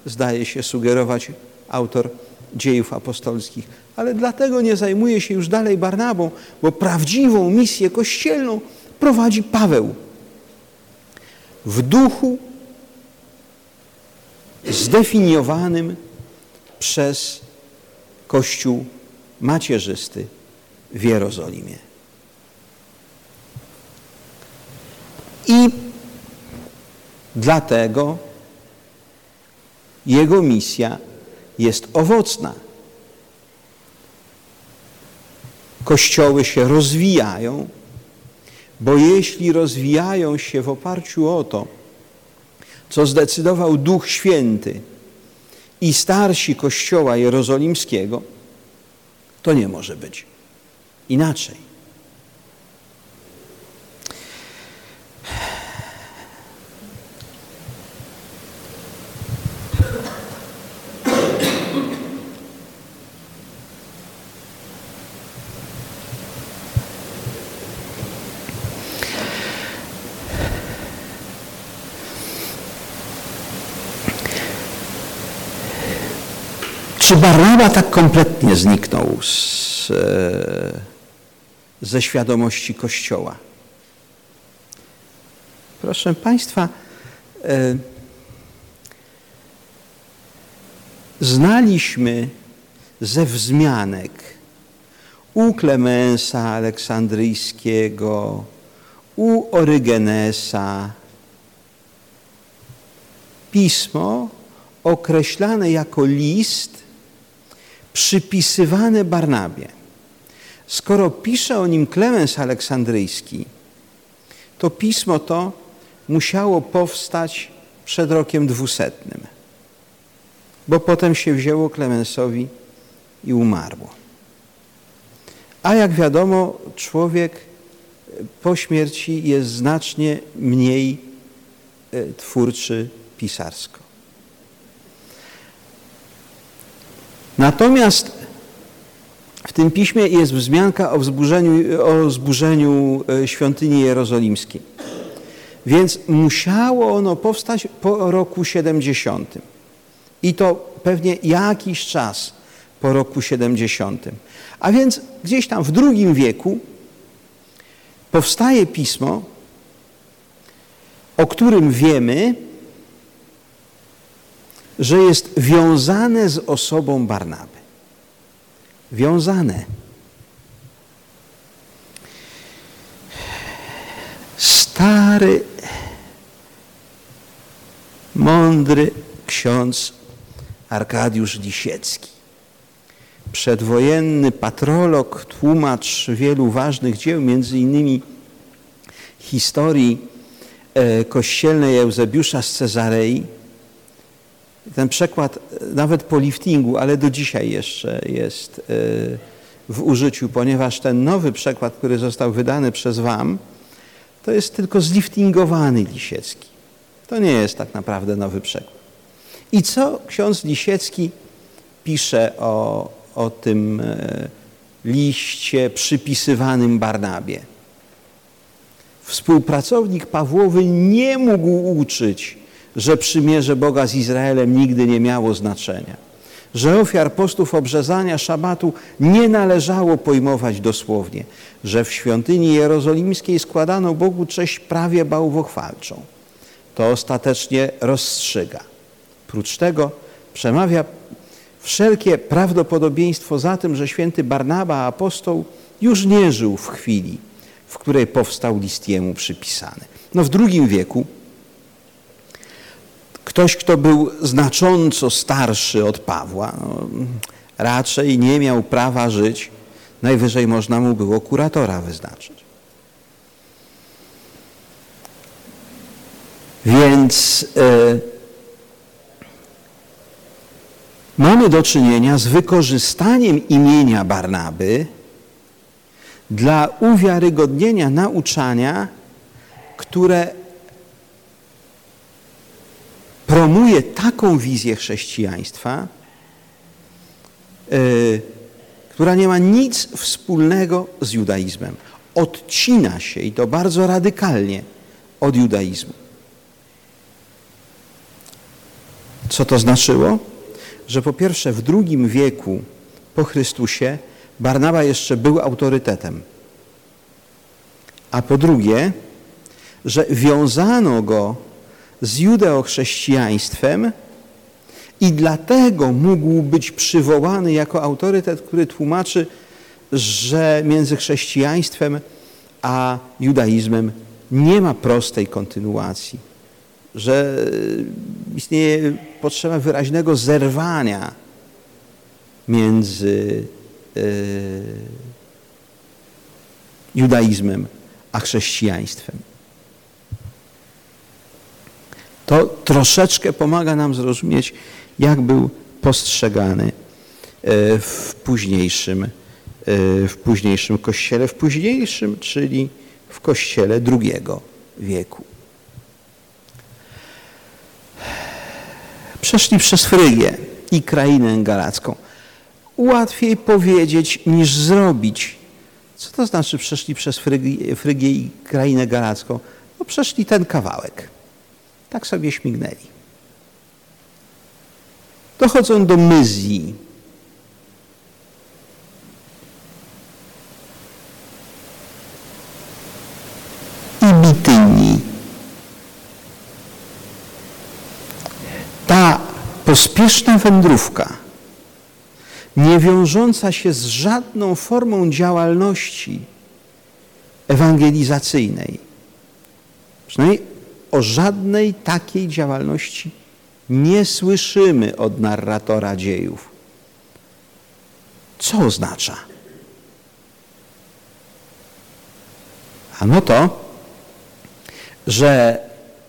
zdaje się sugerować autor dziejów apostolskich. Ale dlatego nie zajmuje się już dalej Barnabą, bo prawdziwą misję kościelną prowadzi Paweł. W duchu zdefiniowanym przez Kościół macierzysty w Jerozolimie. I dlatego jego misja jest owocna. Kościoły się rozwijają, Bo jeśli rozwijają się w oparciu o to, co zdecydował Duch Święty i starsi Kościoła Jerozolimskiego, to nie może być inaczej. Barnaba tak kompletnie zniknął z, e, ze świadomości Kościoła? Proszę Państwa, e, znaliśmy ze wzmianek u Klemensa Aleksandryjskiego, u Orygenesa pismo określane jako list przypisywane Barnabie. Skoro pisze o nim Klemens Aleksandryjski, to pismo to musiało powstać przed rokiem dwusetnym, bo potem się wzięło Klemensowi i umarło. A jak wiadomo, człowiek po śmierci jest znacznie mniej e, twórczy pisarsko. Natomiast w tym piśmie jest wzmianka o, o zburzeniu e, świątyni jerozolimskiej. Więc musiało ono powstać po roku 70. I to pewnie jakiś czas po roku 70. A więc gdzieś tam w drugim wieku powstaje pismo, o którym wiemy, że jest wiązane z osobą Barnaby. Wiązane. Stary, mądry ksiądz Arkadiusz Lisiecki. Przedwojenny patrolog, tłumacz wielu ważnych dzieł, między innymi historii e, kościelnej Eusebiusza z Cezarei, ten przekład e, nawet po liftingu, ale do dzisiaj jeszcze jest e, w użyciu, ponieważ ten nowy przekład, który został wydany przez Wam, to jest tylko zliftingowany Lisiecki. To nie jest tak naprawdę nowy przekład. I co ksiądz Lisiecki pisze o, o tym e, liście przypisywanym Barnabie? Współpracownik Pawłowy nie mógł uczyć że przymierze Boga z Izraelem nigdy nie miało znaczenia, że ofiar postów obrzezania szabatu nie należało pojmować dosłownie, że w świątyni jerozolimskiej składano Bogu cześć prawie bałwochwalczą. To ostatecznie rozstrzyga. Prócz tego przemawia wszelkie prawdopodobieństwo za tym, że święty Barnaba, apostoł, już nie żył w chwili, w której powstał list jemu przypisany. No w drugim wieku Ktoś, kto był znacząco starszy od Pawła, no, raczej nie miał prawa żyć. Najwyżej można mu było kuratora wyznaczyć. Więc e, mamy do czynienia z wykorzystaniem imienia Barnaby dla uwiarygodnienia nauczania, które promuje taką wizję chrześcijaństwa, yy, która nie ma nic wspólnego z judaizmem. Odcina się i to bardzo radykalnie od judaizmu. Co to znaczyło? Że po pierwsze w drugim wieku po Chrystusie Barnaba jeszcze był autorytetem. A po drugie, że wiązano go z judeochrześcijaństwem i dlatego mógł być przywołany jako autorytet, który tłumaczy, że między chrześcijaństwem a judaizmem nie ma prostej kontynuacji, że istnieje potrzeba wyraźnego zerwania między e, judaizmem a chrześcijaństwem. To troszeczkę pomaga nam zrozumieć, jak był postrzegany e, w późniejszym, e, w późniejszym kościele, w późniejszym, czyli w kościele II wieku. Przeszli przez Frygię i krainę galacką. Łatwiej powiedzieć niż zrobić. Co to znaczy przeszli przez Frygię, Frygię i krainę galacką? No przeszli ten kawałek. Tak sobie śmignęli. Dochodzą do Myzji. I Bitynii. Ta pospieszna wędrówka, nie wiążąca się z żadną formą działalności ewangelizacyjnej, przynajmniej o żadnej takiej działalności nie słyszymy od narratora dziejów. Co oznacza? Ano to, że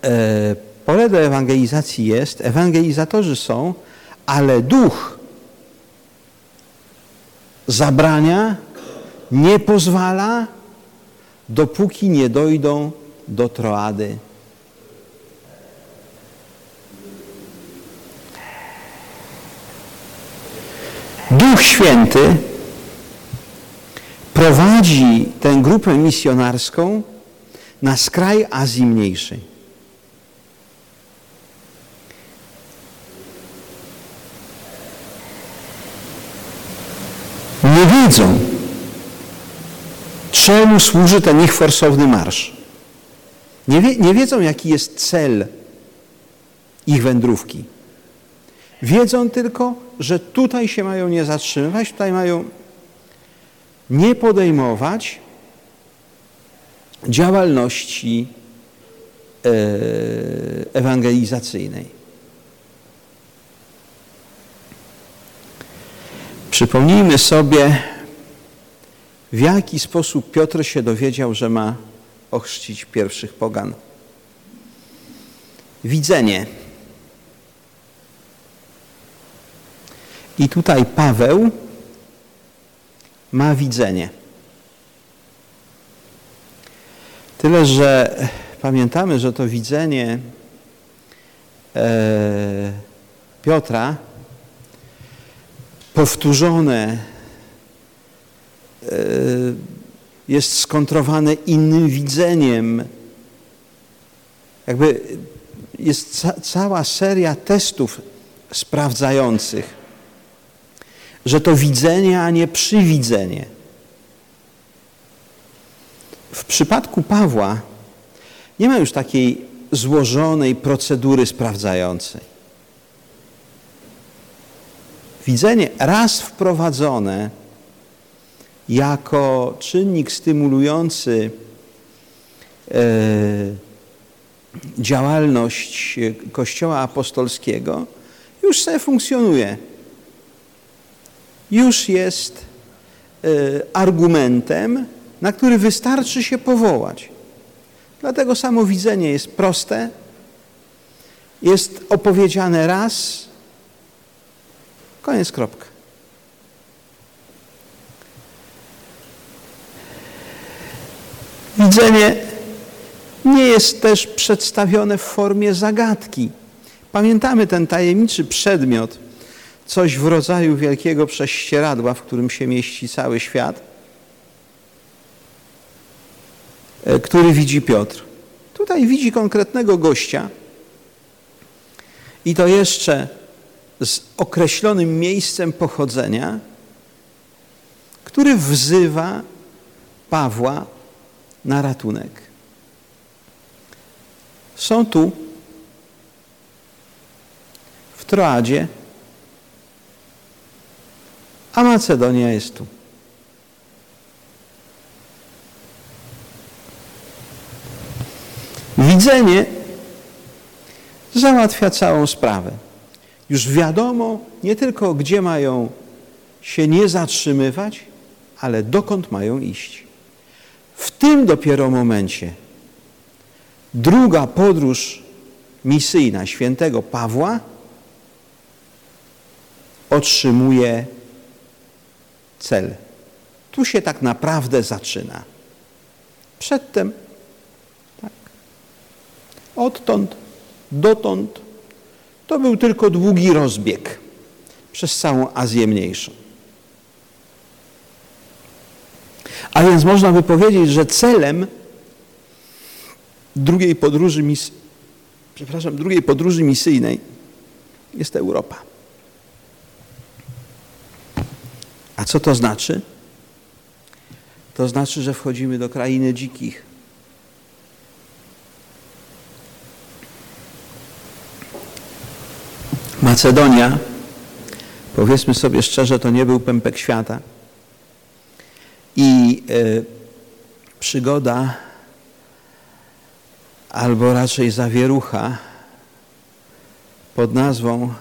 e, pole do ewangelizacji jest, ewangelizatorzy są, ale duch zabrania, nie pozwala, dopóki nie dojdą do Troady Duch Święty prowadzi tę grupę misjonarską na skraj Azji Mniejszej. Nie wiedzą, czemu służy ten ich forsowny marsz. Nie, wie, nie wiedzą, jaki jest cel ich wędrówki. Wiedzą tylko, że tutaj się mają nie zatrzymywać, tutaj mają nie podejmować działalności e, ewangelizacyjnej. Przypomnijmy sobie, w jaki sposób Piotr się dowiedział, że ma ochrzcić pierwszych pogan. Widzenie. I tutaj Paweł ma widzenie. Tyle, że pamiętamy, że to widzenie e, Piotra powtórzone e, jest skontrowane innym widzeniem. Jakby jest ca cała seria testów sprawdzających że to widzenie, a nie przywidzenie. W przypadku Pawła nie ma już takiej złożonej procedury sprawdzającej. Widzenie raz wprowadzone jako czynnik stymulujący e, działalność Kościoła apostolskiego już sobie funkcjonuje już jest e, argumentem, na który wystarczy się powołać. Dlatego samo widzenie jest proste, jest opowiedziane raz, koniec, kropka. Widzenie nie jest też przedstawione w formie zagadki. Pamiętamy ten tajemniczy przedmiot, coś w rodzaju wielkiego prześcieradła, w którym się mieści cały świat, e, który widzi Piotr. Tutaj widzi konkretnego gościa i to jeszcze z określonym miejscem pochodzenia, który wzywa Pawła na ratunek. Są tu w Troadzie a Macedonia jest tu. Widzenie załatwia całą sprawę. Już wiadomo nie tylko, gdzie mają się nie zatrzymywać, ale dokąd mają iść. w tym dopiero momencie druga podróż misyjna świętego Pawła otrzymuje cel. Tu się tak naprawdę zaczyna. Przedtem tak. Odtąd, dotąd to był tylko długi rozbieg przez całą Azję Mniejszą. A więc można by powiedzieć, że celem drugiej podróży, mis przepraszam, drugiej podróży misyjnej jest Europa. A co to znaczy? To znaczy, że wchodzimy do krainy dzikich. Macedonia, powiedzmy sobie szczerze, to nie był pępek świata. I y, przygoda, albo raczej zawierucha pod nazwą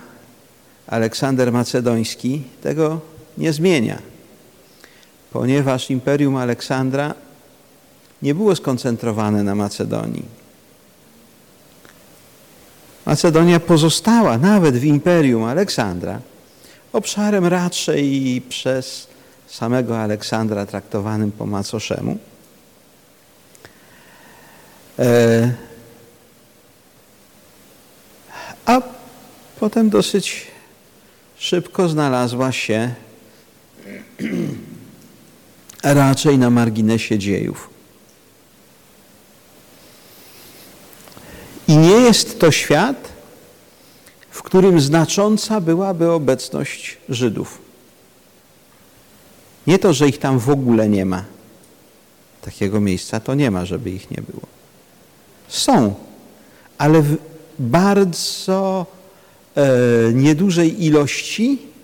Aleksander Macedoński tego nie zmienia, ponieważ Imperium Aleksandra nie było skoncentrowane na Macedonii. Macedonia pozostała nawet w Imperium Aleksandra obszarem raczej przez samego Aleksandra traktowanym po macoszemu. E, a potem dosyć szybko znalazła się raczej na marginesie dziejów. I nie jest to świat, w którym znacząca byłaby obecność Żydów. Nie to, że ich tam w ogóle nie ma. Takiego miejsca to nie ma, żeby ich nie było. Są, ale w bardzo e, niedużej ilości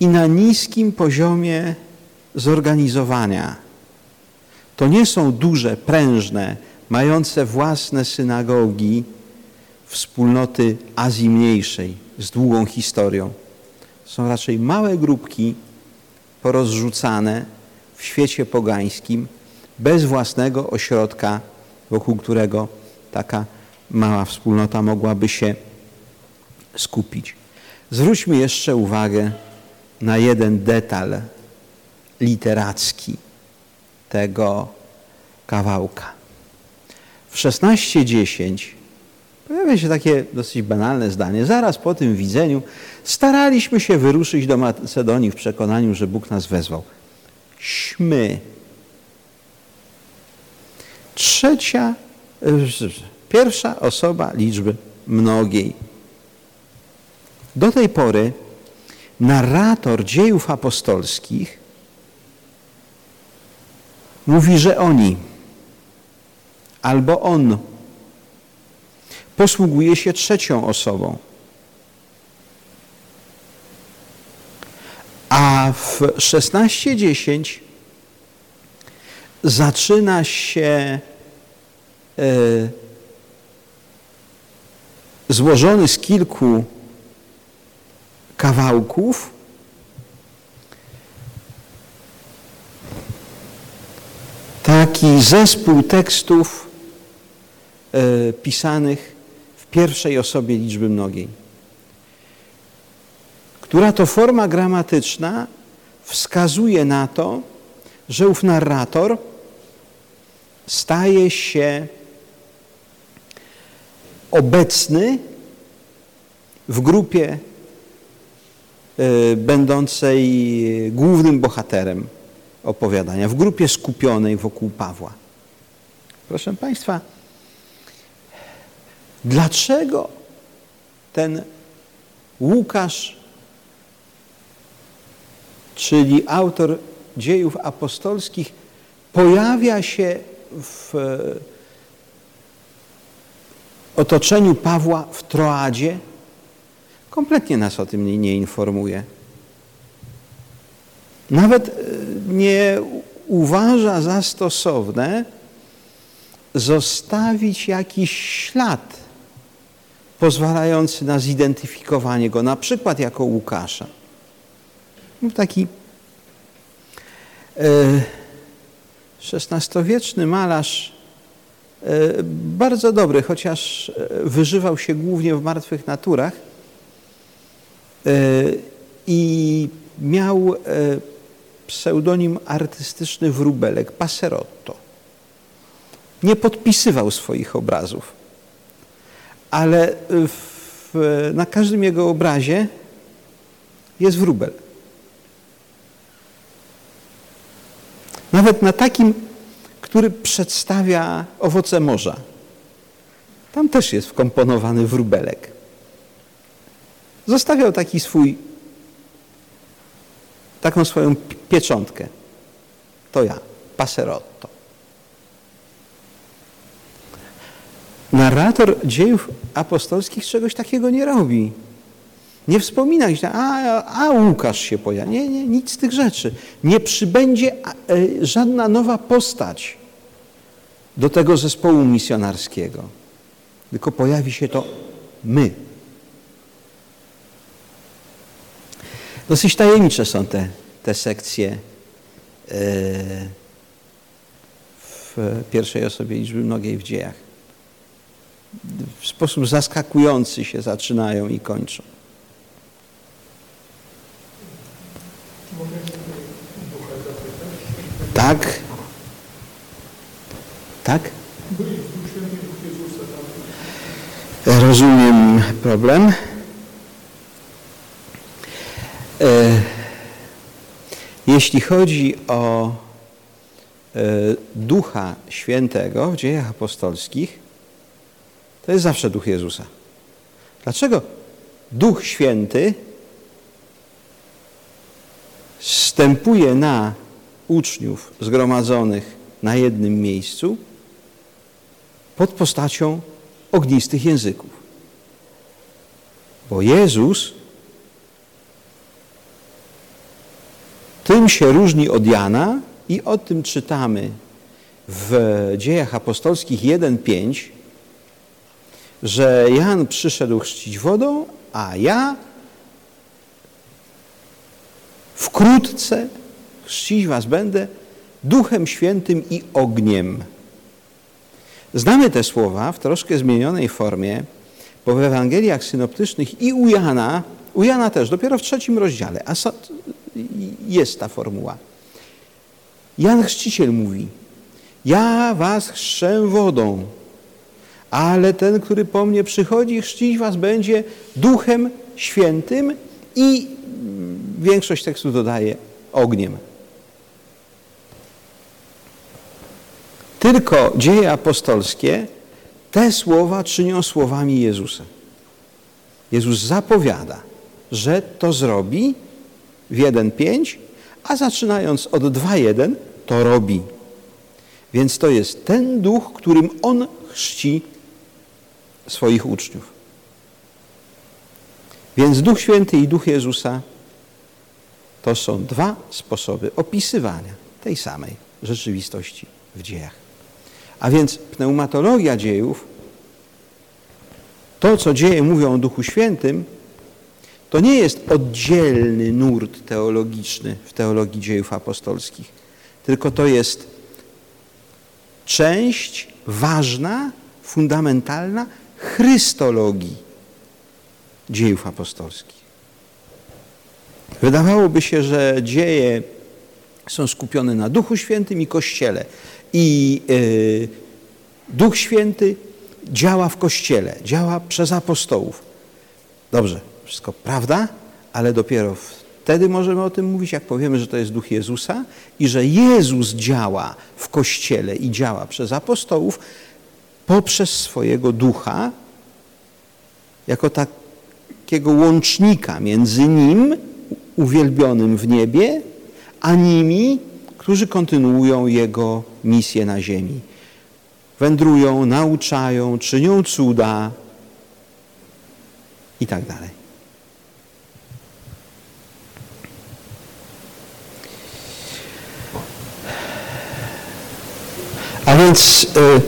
i na niskim poziomie zorganizowania. To nie są duże, prężne, mające własne synagogi, wspólnoty Azji Mniejszej z długą historią. Są raczej małe grupki porozrzucane w świecie pogańskim, bez własnego ośrodka, wokół którego taka mała wspólnota mogłaby się skupić. Zwróćmy jeszcze uwagę na jeden detal literacki tego kawałka. W 16.10 pojawia się takie dosyć banalne zdanie. Zaraz po tym widzeniu staraliśmy się wyruszyć do Macedonii w przekonaniu, że Bóg nas wezwał. Śmy. Trzecia, e, pierwsza osoba liczby mnogiej. Do tej pory narrator dziejów apostolskich mówi, że oni albo on posługuje się trzecią osobą. A w 16.10 zaczyna się e, złożony z kilku kawałków? Taki zespół tekstów e, pisanych w pierwszej osobie liczby mnogiej, która to forma gramatyczna wskazuje na to, że ów narrator staje się obecny w grupie y, będącej głównym bohaterem opowiadania, w grupie skupionej wokół Pawła. Proszę Państwa, dlaczego ten Łukasz, czyli autor dziejów apostolskich, pojawia się w otoczeniu Pawła w Troadzie, kompletnie nas o tym nie, nie informuje. Nawet e, nie uważa za stosowne zostawić jakiś ślad pozwalający na zidentyfikowanie go, na przykład jako Łukasza. Taki e, XVI-wieczny malarz, e, bardzo dobry, chociaż e, wyżywał się głównie w martwych naturach e, i miał pseudonim artystyczny Wróbelek, Passerotto. Nie podpisywał swoich obrazów, ale w, na każdym jego obrazie jest wróbel. Nawet na takim, który przedstawia owoce morza. Tam też jest wkomponowany wróbelek. Zostawiał taki swój, taką swoją pieczątkę. To ja, Passerotto. Narrator dziejów apostolskich czegoś takiego nie robi. Nie wspomina, a, a Łukasz się pojawi. Nie, nie, nic z tych rzeczy. Nie przybędzie e, żadna nowa postać do tego zespołu misjonarskiego. Tylko pojawi się to my. Dosyć tajemnicze są te, te sekcje e, w pierwszej osobie liczby mnogiej w dziejach. W sposób zaskakujący się zaczynają i kończą. Tak? Tak? Rozumiem problem. E, jeśli chodzi o e, Ducha Świętego w dziejach apostolskich, to jest zawsze Duch Jezusa. Dlaczego Duch Święty wstępuje na uczniów zgromadzonych na jednym miejscu pod postacią ognistych języków. Bo Jezus tym się różni od Jana i o tym czytamy w dziejach apostolskich 1:5, że Jan przyszedł chrzcić wodą, a ja Wkrótce chrzcić was będę Duchem Świętym i ogniem. Znamy te słowa w troszkę zmienionej formie, bo w Ewangeliach synoptycznych i u Jana, u Jana też, dopiero w trzecim rozdziale, a jest ta formuła. Jan Chrzciciel mówi, ja was chrzczę wodą, ale ten, który po mnie przychodzi, chrzcić was będzie Duchem Świętym i większość tekstu dodaje ogniem. Tylko dzieje apostolskie te słowa czynią słowami Jezusa. Jezus zapowiada, że to zrobi w 1.5, a zaczynając od 2.1 to robi. Więc to jest ten duch, którym On chrzci swoich uczniów. Więc Duch Święty i Duch Jezusa to są dwa sposoby opisywania tej samej rzeczywistości w dziejach. A więc pneumatologia dziejów, to co dzieje mówią o Duchu Świętym, to nie jest oddzielny nurt teologiczny w teologii dziejów apostolskich, tylko to jest część ważna, fundamentalna chrystologii dziejów apostolskich. Wydawałoby się, że dzieje są skupione na Duchu Świętym i Kościele. I yy, Duch Święty działa w Kościele, działa przez apostołów. Dobrze, wszystko prawda, ale dopiero wtedy możemy o tym mówić, jak powiemy, że to jest Duch Jezusa i że Jezus działa w Kościele i działa przez apostołów poprzez swojego Ducha, jako takiego łącznika między Nim uwielbionym w niebie, a nimi, którzy kontynuują Jego misję na ziemi. Wędrują, nauczają, czynią cuda i tak dalej. A więc y,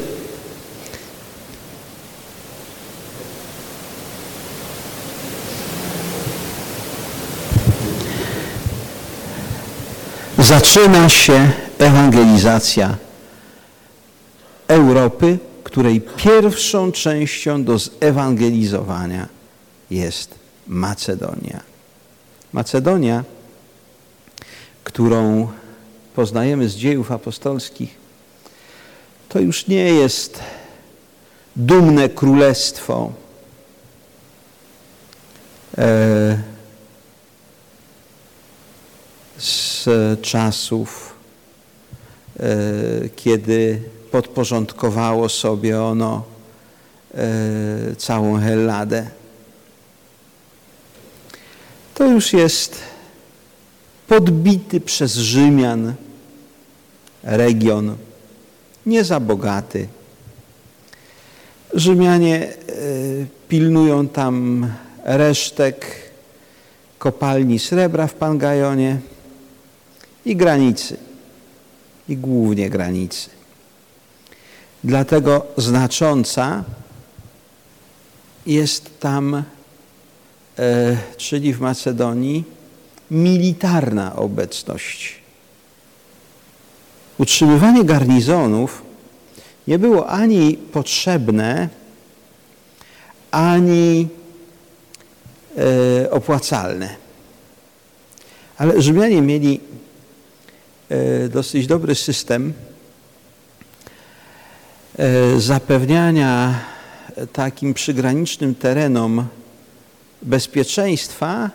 zaczyna się ewangelizacja Europy, której pierwszą częścią do zewangelizowania jest Macedonia. Macedonia, którą poznajemy z dziejów apostolskich, to już nie jest dumne królestwo e, z czasów, e, kiedy podporządkowało sobie ono e, całą Helladę. To już jest podbity przez Rzymian region, nie za bogaty. Rzymianie e, pilnują tam resztek kopalni srebra w Pangajonie i granicy, i głównie granicy. Dlatego znacząca jest tam, e, czyli w Macedonii, militarna obecność. Utrzymywanie garnizonów nie było ani potrzebne, ani e, opłacalne. Ale Rzymianie mieli e, dosyć dobry system e, zapewniania takim przygranicznym terenom bezpieczeństwa,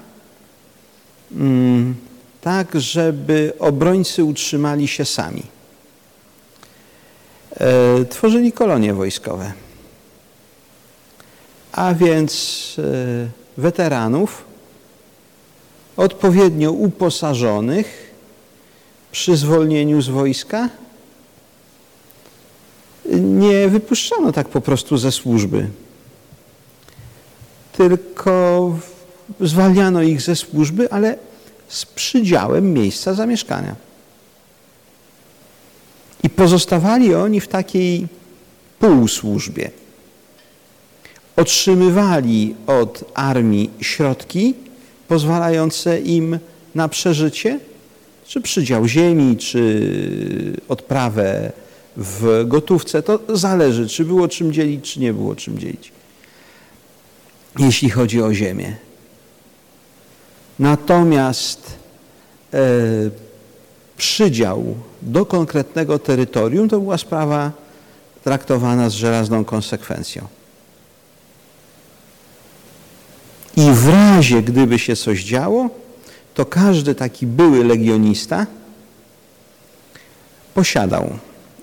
mm, tak żeby obrońcy utrzymali się sami. E, tworzyli kolonie wojskowe. A więc e, weteranów odpowiednio uposażonych przy zwolnieniu z wojska nie wypuszczano tak po prostu ze służby, tylko zwalniano ich ze służby, ale z przydziałem miejsca zamieszkania. I pozostawali oni w takiej półsłużbie. Otrzymywali od armii środki pozwalające im na przeżycie, czy przydział ziemi, czy odprawę w gotówce. To zależy, czy było czym dzielić, czy nie było czym dzielić. Jeśli chodzi o ziemię. Natomiast e, przydział do konkretnego terytorium to była sprawa traktowana z żelazną konsekwencją. I w razie, gdyby się coś działo, to każdy taki były legionista posiadał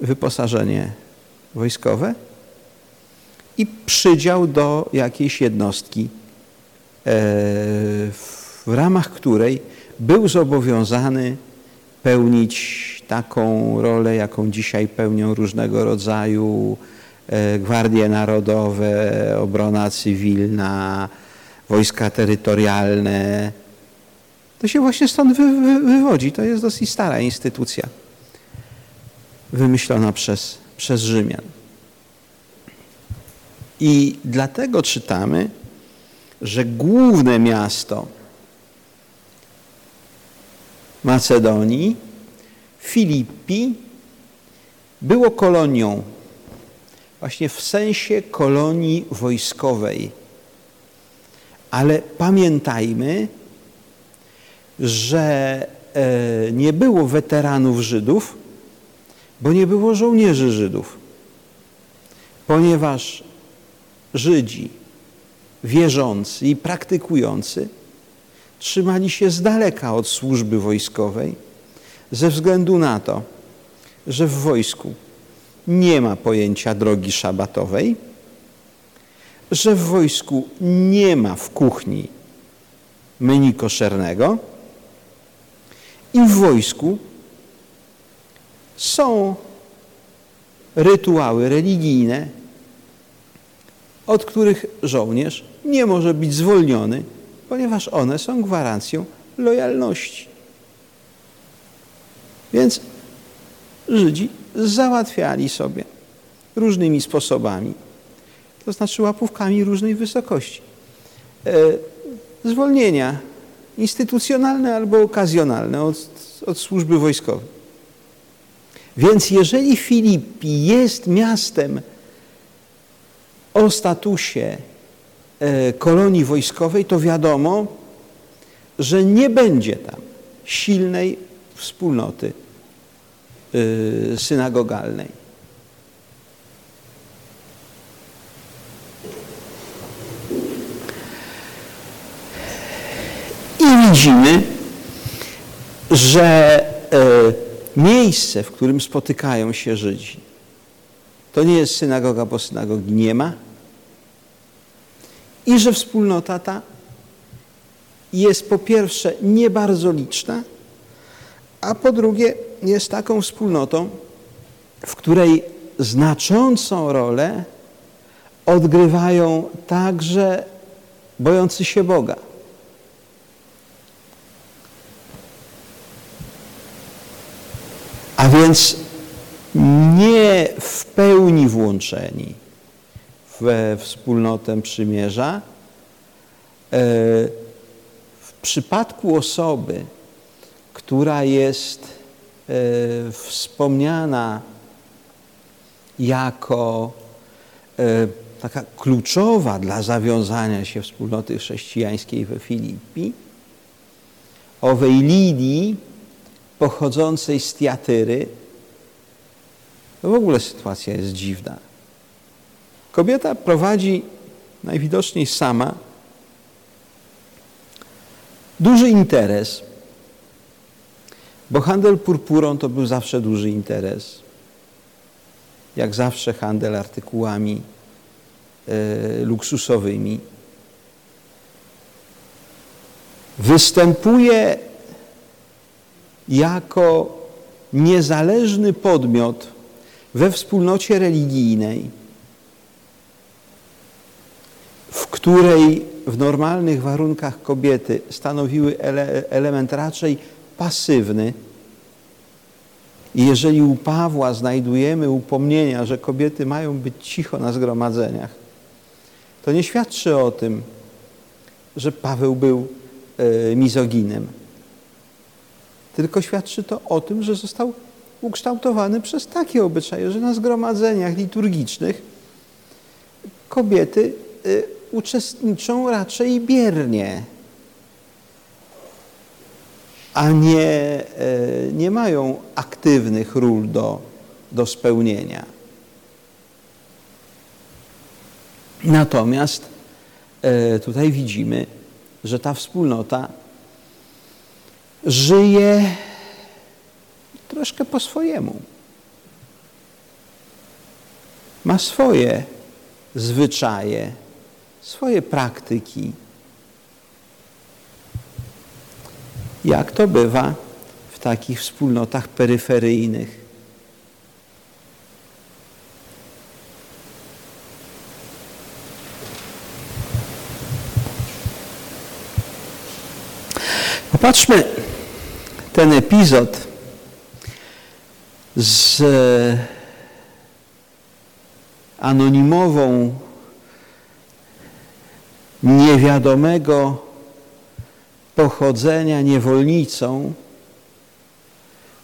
wyposażenie wojskowe i przydział do jakiejś jednostki, e, w ramach której był zobowiązany pełnić taką rolę, jaką dzisiaj pełnią różnego rodzaju e, gwardie narodowe, obrona cywilna, wojska terytorialne. To się właśnie stąd wy, wy, wywodzi. To jest dosyć stara instytucja wymyślona przez, przez Rzymian. I dlatego czytamy, że główne miasto Macedonii, Filipi, było kolonią, właśnie w sensie kolonii wojskowej. Ale pamiętajmy, że e, nie było weteranów Żydów, bo nie było żołnierzy Żydów. Ponieważ Żydzi wierzący i praktykujący trzymali się z daleka od służby wojskowej ze względu na to, że w wojsku nie ma pojęcia drogi szabatowej, że w wojsku nie ma w kuchni menu koszernego i w wojsku są rytuały religijne, od których żołnierz nie może być zwolniony, ponieważ one są gwarancją lojalności. Więc Żydzi załatwiali sobie różnymi sposobami, to znaczy łapówkami różnej wysokości, e, zwolnienia instytucjonalne albo okazjonalne od, od służby wojskowej. Więc jeżeli Filipi jest miastem o statusie e, kolonii wojskowej, to wiadomo, że nie będzie tam silnej wspólnoty e, synagogalnej. I widzimy, że e, miejsce, w którym spotykają się Żydzi. To nie jest synagoga, bo synagogi nie ma. I że wspólnota ta jest po pierwsze nie bardzo liczna, a po drugie jest taką wspólnotą, w której znaczącą rolę odgrywają także bojący się Boga. A więc nie w pełni włączeni we wspólnotę przymierza. E, w przypadku osoby, która jest e, wspomniana jako e, taka kluczowa dla zawiązania się wspólnoty chrześcijańskiej we Filipi, owej Lidii, pochodzącej z Tiatyry, w ogóle sytuacja jest dziwna. Kobieta prowadzi najwidoczniej sama duży interes, bo handel purpurą to był zawsze duży interes. Jak zawsze handel artykułami e, luksusowymi. Występuje jako niezależny podmiot we wspólnocie religijnej, w której w normalnych warunkach kobiety stanowiły ele element raczej pasywny. I jeżeli u Pawła znajdujemy upomnienia, że kobiety mają być cicho na zgromadzeniach, to nie świadczy o tym, że Paweł był e, mizoginem tylko świadczy to o tym, że został ukształtowany przez takie obyczaje, że na zgromadzeniach liturgicznych kobiety y, uczestniczą raczej biernie, a nie, y, nie mają aktywnych ról do, do spełnienia. Natomiast y, tutaj widzimy, że ta wspólnota żyje troszkę po swojemu. Ma swoje zwyczaje, swoje praktyki. Jak to bywa w takich wspólnotach peryferyjnych. Popatrzmy ten epizod z anonimową, niewiadomego pochodzenia niewolnicą,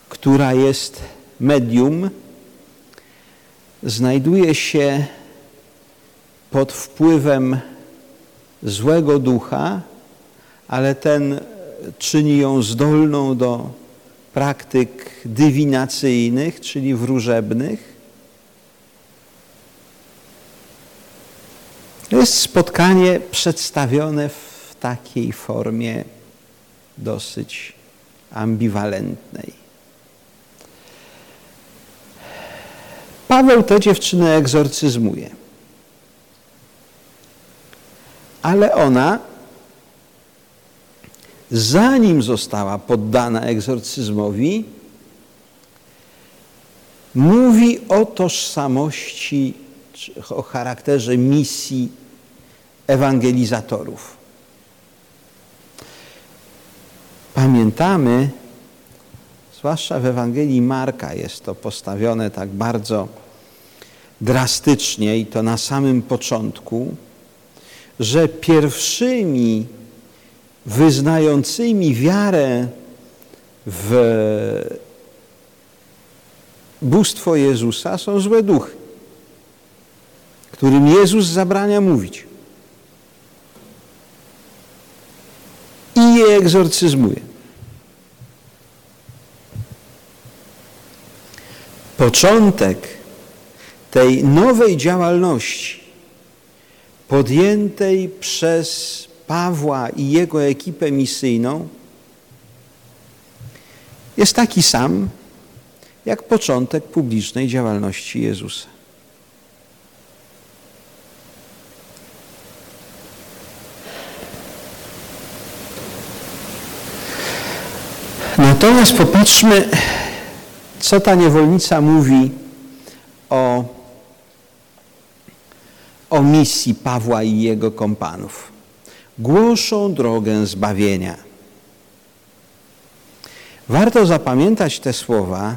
która jest medium, znajduje się pod wpływem złego ducha, ale ten czyni ją zdolną do praktyk dywinacyjnych, czyli wróżebnych. To jest spotkanie przedstawione w takiej formie dosyć ambiwalentnej. Paweł tę dziewczynę egzorcyzmuje. Ale ona zanim została poddana egzorcyzmowi, mówi o tożsamości, o charakterze misji ewangelizatorów. Pamiętamy, zwłaszcza w Ewangelii Marka jest to postawione tak bardzo drastycznie i to na samym początku, że pierwszymi wyznającymi wiarę w bóstwo Jezusa są złe duchy, którym Jezus zabrania mówić. Je egzorcyzmuje. Początek tej nowej działalności podjętej przez Pawła i jego ekipę misyjną jest taki sam jak początek publicznej działalności Jezusa. Natomiast popatrzmy, co ta niewolnica mówi o, o misji Pawła i jego kompanów. Głoszą drogę zbawienia. Warto zapamiętać te słowa,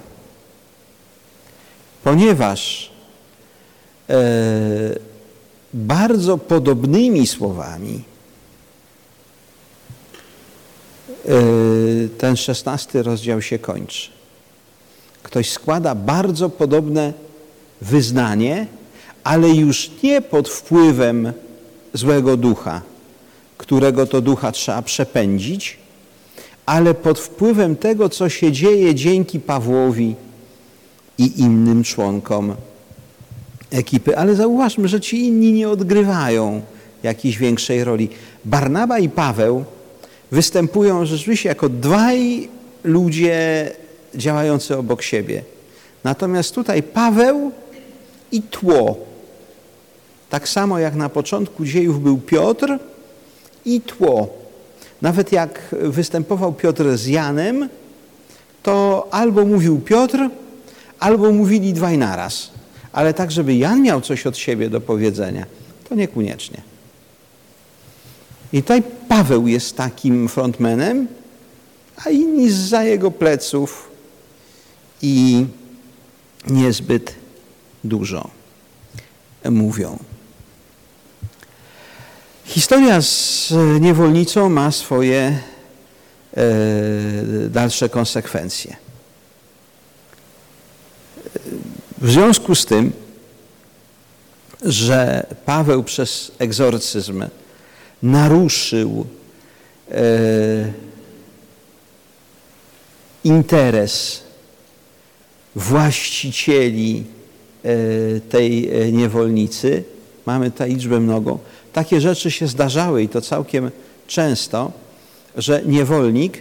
ponieważ e, bardzo podobnymi słowami e, ten szesnasty rozdział się kończy. Ktoś składa bardzo podobne wyznanie, ale już nie pod wpływem złego ducha, którego to ducha trzeba przepędzić, ale pod wpływem tego, co się dzieje dzięki Pawłowi i innym członkom ekipy. Ale zauważmy, że ci inni nie odgrywają jakiejś większej roli. Barnaba i Paweł występują rzeczywiście jako dwaj ludzie działający obok siebie. Natomiast tutaj Paweł i tło. Tak samo jak na początku dziejów był Piotr i tło. Nawet jak występował Piotr z Janem, to albo mówił Piotr, albo mówili dwaj naraz. Ale tak, żeby Jan miał coś od siebie do powiedzenia, to niekoniecznie. I tutaj Paweł jest takim frontmanem, a inni za jego pleców i niezbyt dużo mówią. Historia z niewolnicą ma swoje e, dalsze konsekwencje. W związku z tym, że Paweł przez egzorcyzm naruszył e, interes właścicieli e, tej e, niewolnicy, mamy tę liczbę mnogą, takie rzeczy się zdarzały i to całkiem często, że niewolnik,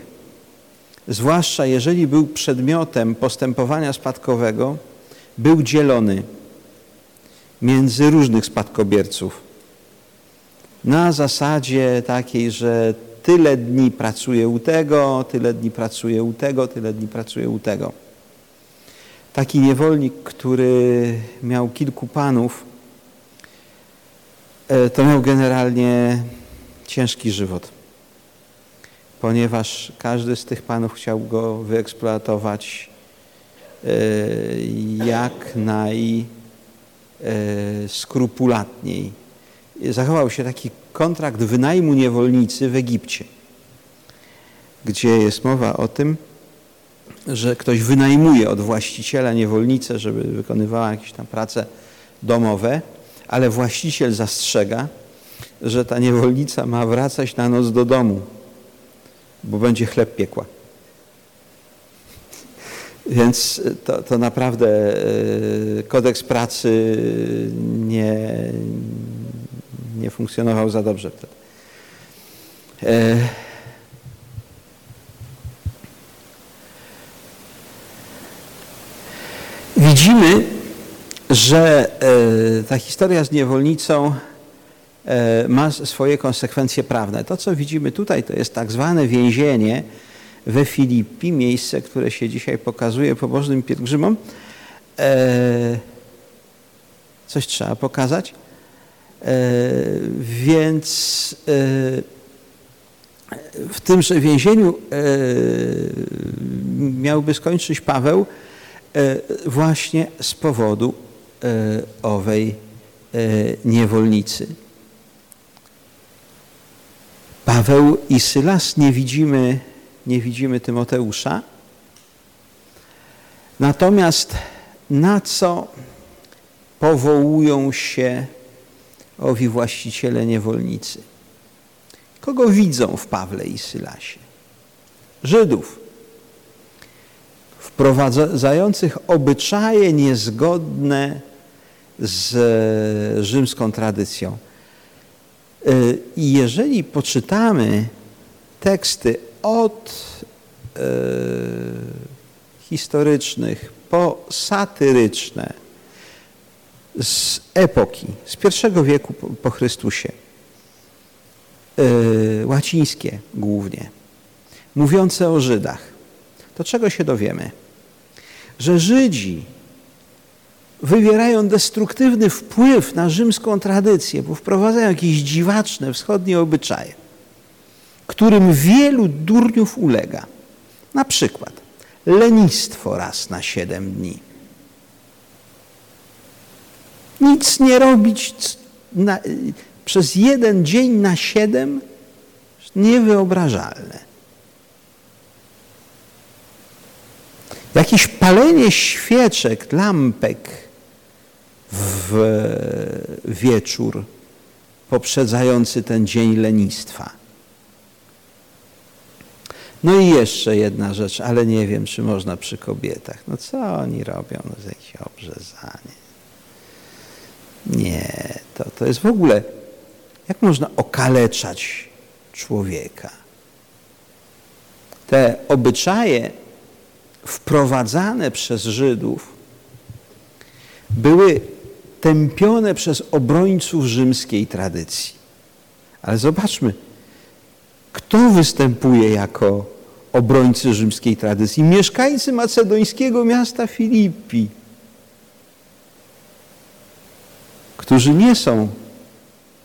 zwłaszcza jeżeli był przedmiotem postępowania spadkowego, był dzielony między różnych spadkobierców. Na zasadzie takiej, że tyle dni pracuje u tego, tyle dni pracuje u tego, tyle dni pracuje u tego. Taki niewolnik, który miał kilku panów, e, to miał generalnie ciężki żywot, ponieważ każdy z tych panów chciał go wyeksploatować e, jak najskrupulatniej. Zachował się taki kontrakt wynajmu niewolnicy w Egipcie, gdzie jest mowa o tym, że ktoś wynajmuje od właściciela niewolnicę, żeby wykonywała jakieś tam prace domowe, ale właściciel zastrzega, że ta niewolnica ma wracać na noc do domu, bo będzie chleb piekła. Więc to, to naprawdę e, kodeks pracy nie, nie funkcjonował za dobrze wtedy. E, widzimy, że e, ta historia z niewolnicą e, ma swoje konsekwencje prawne. To, co widzimy tutaj, to jest tak zwane więzienie we Filipi, miejsce, które się dzisiaj pokazuje pobożnym pielgrzymom. Coś trzeba pokazać. Więc w tymże więzieniu miałby skończyć Paweł właśnie z powodu E, owej e, niewolnicy. Paweł i Sylas nie widzimy, nie widzimy Tymoteusza. Natomiast na co powołują się owi właściciele niewolnicy. Kogo widzą w Pawle i Sylasie? Żydów, wprowadzających obyczaje niezgodne z rzymską tradycją. Y, I jeżeli poczytamy teksty od e, historycznych po satyryczne z epoki, z pierwszego wieku po, Chrystusie, e, łacińskie głównie, mówiące o Żydach, to czego się dowiemy? Że Żydzi wywierają destruktywny wpływ na rzymską tradycję, bo wprowadzają jakieś dziwaczne wschodnie obyczaje, którym wielu durniów ulega. Na przykład lenistwo raz na siedem dni. Nic nie robić na, przez jeden dzień na siedem niewyobrażalne. Jakieś palenie świeczek, lampek w wieczór poprzedzający ten dzień lenistwa. No i jeszcze jedna rzecz, ale nie wiem, czy można przy kobietach. No co oni robią? No jakieś obrzezanie. Nie, to, to jest w ogóle, jak można okaleczać człowieka? Te obyczaje wprowadzane przez Żydów były tępione przez obrońców rzymskiej tradycji. Ale zobaczmy, kto występuje jako obrońcy rzymskiej tradycji? Mieszkańcy macedońskiego miasta Filipi, którzy nie są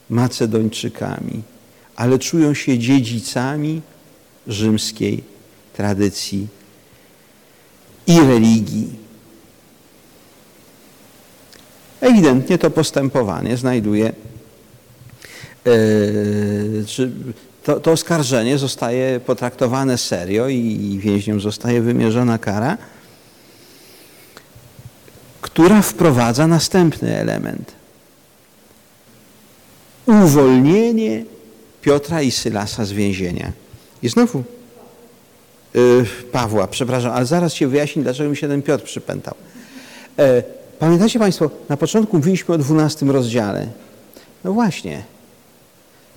Macedończykami, ale czują się dziedzicami rzymskiej tradycji i religii. Ewidentnie to postępowanie znajduje, yy, czy to, to oskarżenie zostaje potraktowane serio i więźniom zostaje wymierzona kara, która wprowadza następny element. Uwolnienie Piotra i Sylasa z więzienia. I znowu yy, Pawła, przepraszam, ale zaraz się wyjaśni, dlaczego mi się ten Piotr przypętał. Yy, pamiętacie Państwo, na początku mówiliśmy o 12 rozdziale. No właśnie.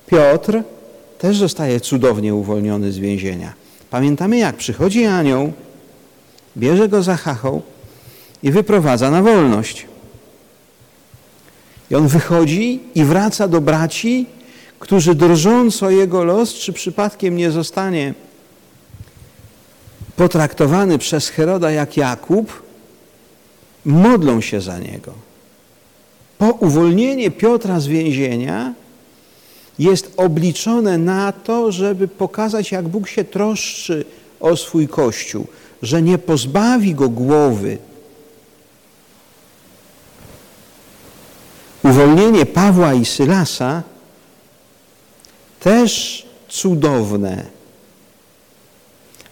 Piotr też zostaje cudownie uwolniony z więzienia. Pamiętamy jak przychodzi anioł, bierze go za chachą i wyprowadza na wolność. I on wychodzi i wraca do braci, którzy drżąc o jego los, czy przypadkiem nie zostanie potraktowany przez Heroda jak Jakub, modlą się za niego. Po uwolnieniu Piotra z więzienia jest obliczone na to, żeby pokazać, jak Bóg się troszczy o swój Kościół, że nie pozbawi go głowy. Uwolnienie Pawła i Sylasa też cudowne,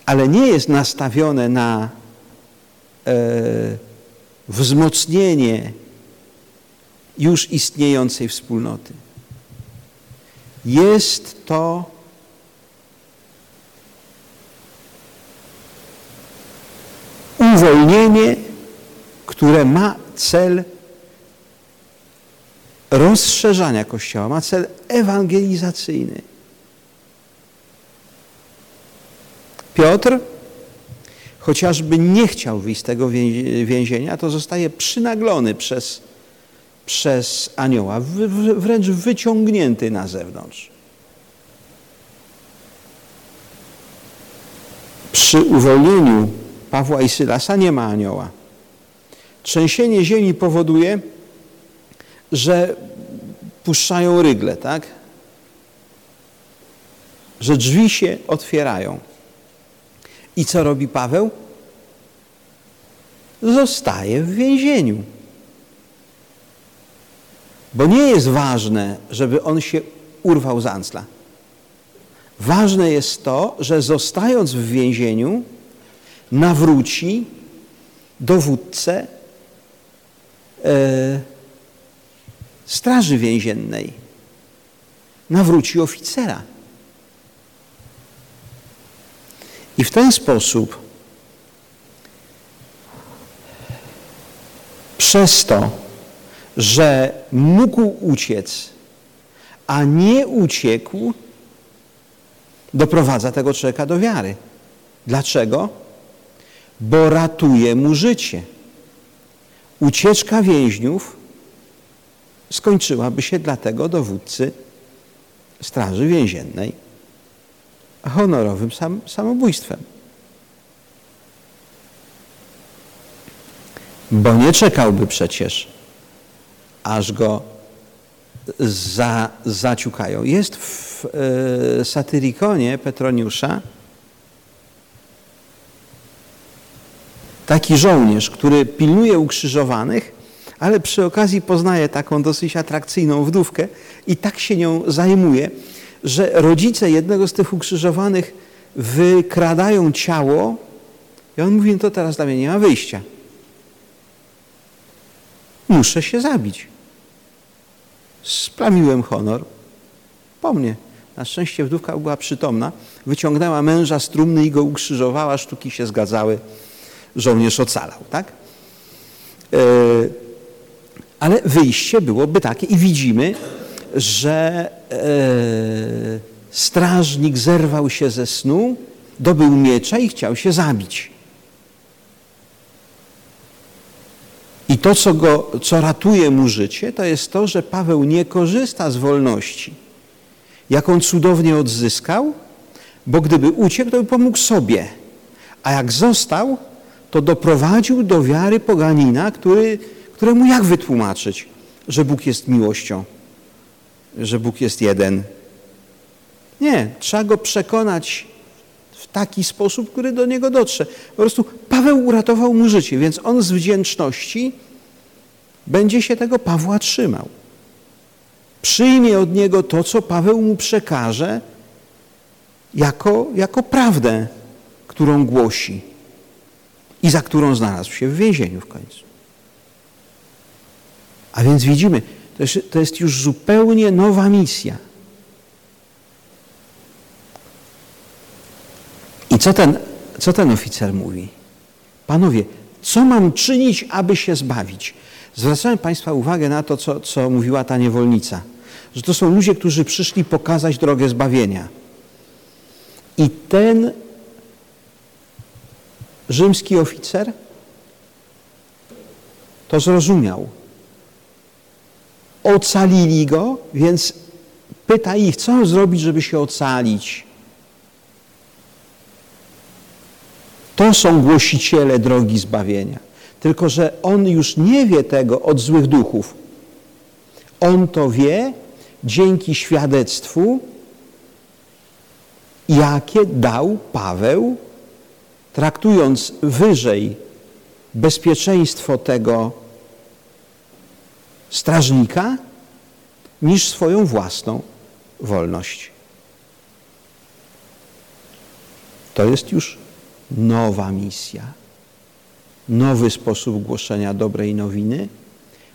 ale nie jest nastawione na e, wzmocnienie już istniejącej wspólnoty. Jest to uwolnienie, które ma cel rozszerzania Kościoła, ma cel ewangelizacyjny. Piotr, chociażby nie chciał wyjść z tego więzienia, to zostaje przynaglony przez przez anioła, wręcz wyciągnięty na zewnątrz. Przy uwolnieniu Pawła i Sylasa nie ma anioła. Trzęsienie ziemi powoduje, że puszczają rygle, tak? Że drzwi się otwierają. I co robi Paweł? Zostaje w więzieniu. Bo nie jest ważne, żeby on się urwał z Ancla. Ważne jest to, że zostając w więzieniu, nawróci dowódcę e, straży więziennej nawróci oficera. I w ten sposób przez to, że mógł uciec, a nie uciekł, doprowadza tego człowieka do wiary. Dlaczego? Bo ratuje mu życie. Ucieczka więźniów skończyłaby się dla tego dowódcy Straży Więziennej honorowym sam, samobójstwem. Bo nie czekałby przecież, aż go za, zaciukają. Jest w e, satyrikonie Petroniusza taki żołnierz, który pilnuje ukrzyżowanych, ale przy okazji poznaje taką dosyć atrakcyjną wdówkę i tak się nią zajmuje, że rodzice jednego z tych ukrzyżowanych wykradają ciało i on mówi, no to teraz dla mnie nie ma wyjścia. Muszę się zabić. Splamiłem honor. Po mnie. Na szczęście wdówka była przytomna. Wyciągnęła męża z trumny i go ukrzyżowała. Sztuki się zgadzały. Żołnierz ocalał, tak? E, ale wyjście byłoby takie i widzimy, że e, strażnik zerwał się ze snu, dobył miecza i chciał się zabić. I to, co, go, co ratuje mu życie, to jest to, że Paweł nie korzysta z wolności, jaką cudownie odzyskał, bo gdyby uciekł, to by pomógł sobie. A jak został, to doprowadził do wiary poganina, który, któremu jak wytłumaczyć, że Bóg jest miłością, że Bóg jest jeden. Nie, trzeba go przekonać w taki sposób, który do niego dotrze. Po prostu Paweł uratował mu życie, więc on z wdzięczności będzie się tego Pawła trzymał. Przyjmie od niego to, co Paweł mu przekaże, jako, jako prawdę, którą głosi i za którą znalazł się w więzieniu w końcu. A więc widzimy, to jest, już zupełnie nowa misja. I co ten, co ten oficer mówi? Panowie, co mam czynić, aby się zbawić? Zwracałem Państwa uwagę na to, co, co mówiła ta niewolnica, że to są ludzie, którzy przyszli pokazać drogę zbawienia. I ten rzymski oficer to zrozumiał. Ocalili go, więc pyta ich, co zrobić, żeby się ocalić. To są głosiciele drogi zbawienia. Tylko, że on już nie wie tego od złych duchów. On to wie dzięki świadectwu, jakie dał Paweł, traktując wyżej bezpieczeństwo tego strażnika niż swoją własną wolność. To jest już nowa misja, nowy sposób głoszenia dobrej nowiny,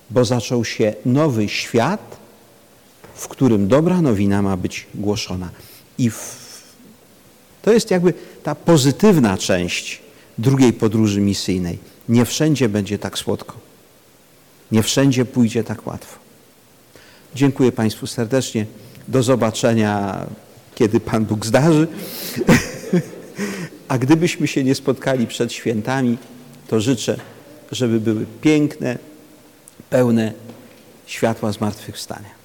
bo zaczął się nowy świat, w którym dobra nowina ma być głoszona. I w, to jest jakby ta pozytywna część drugiej podróży misyjnej. Nie wszędzie będzie tak słodko. Nie wszędzie pójdzie tak łatwo. Dziękuję Państwu serdecznie. Do zobaczenia, kiedy Pan Bóg zdarzy. A gdybyśmy się nie spotkali przed świętami, to życzę, żeby były piękne, pełne światła zmartwychwstania.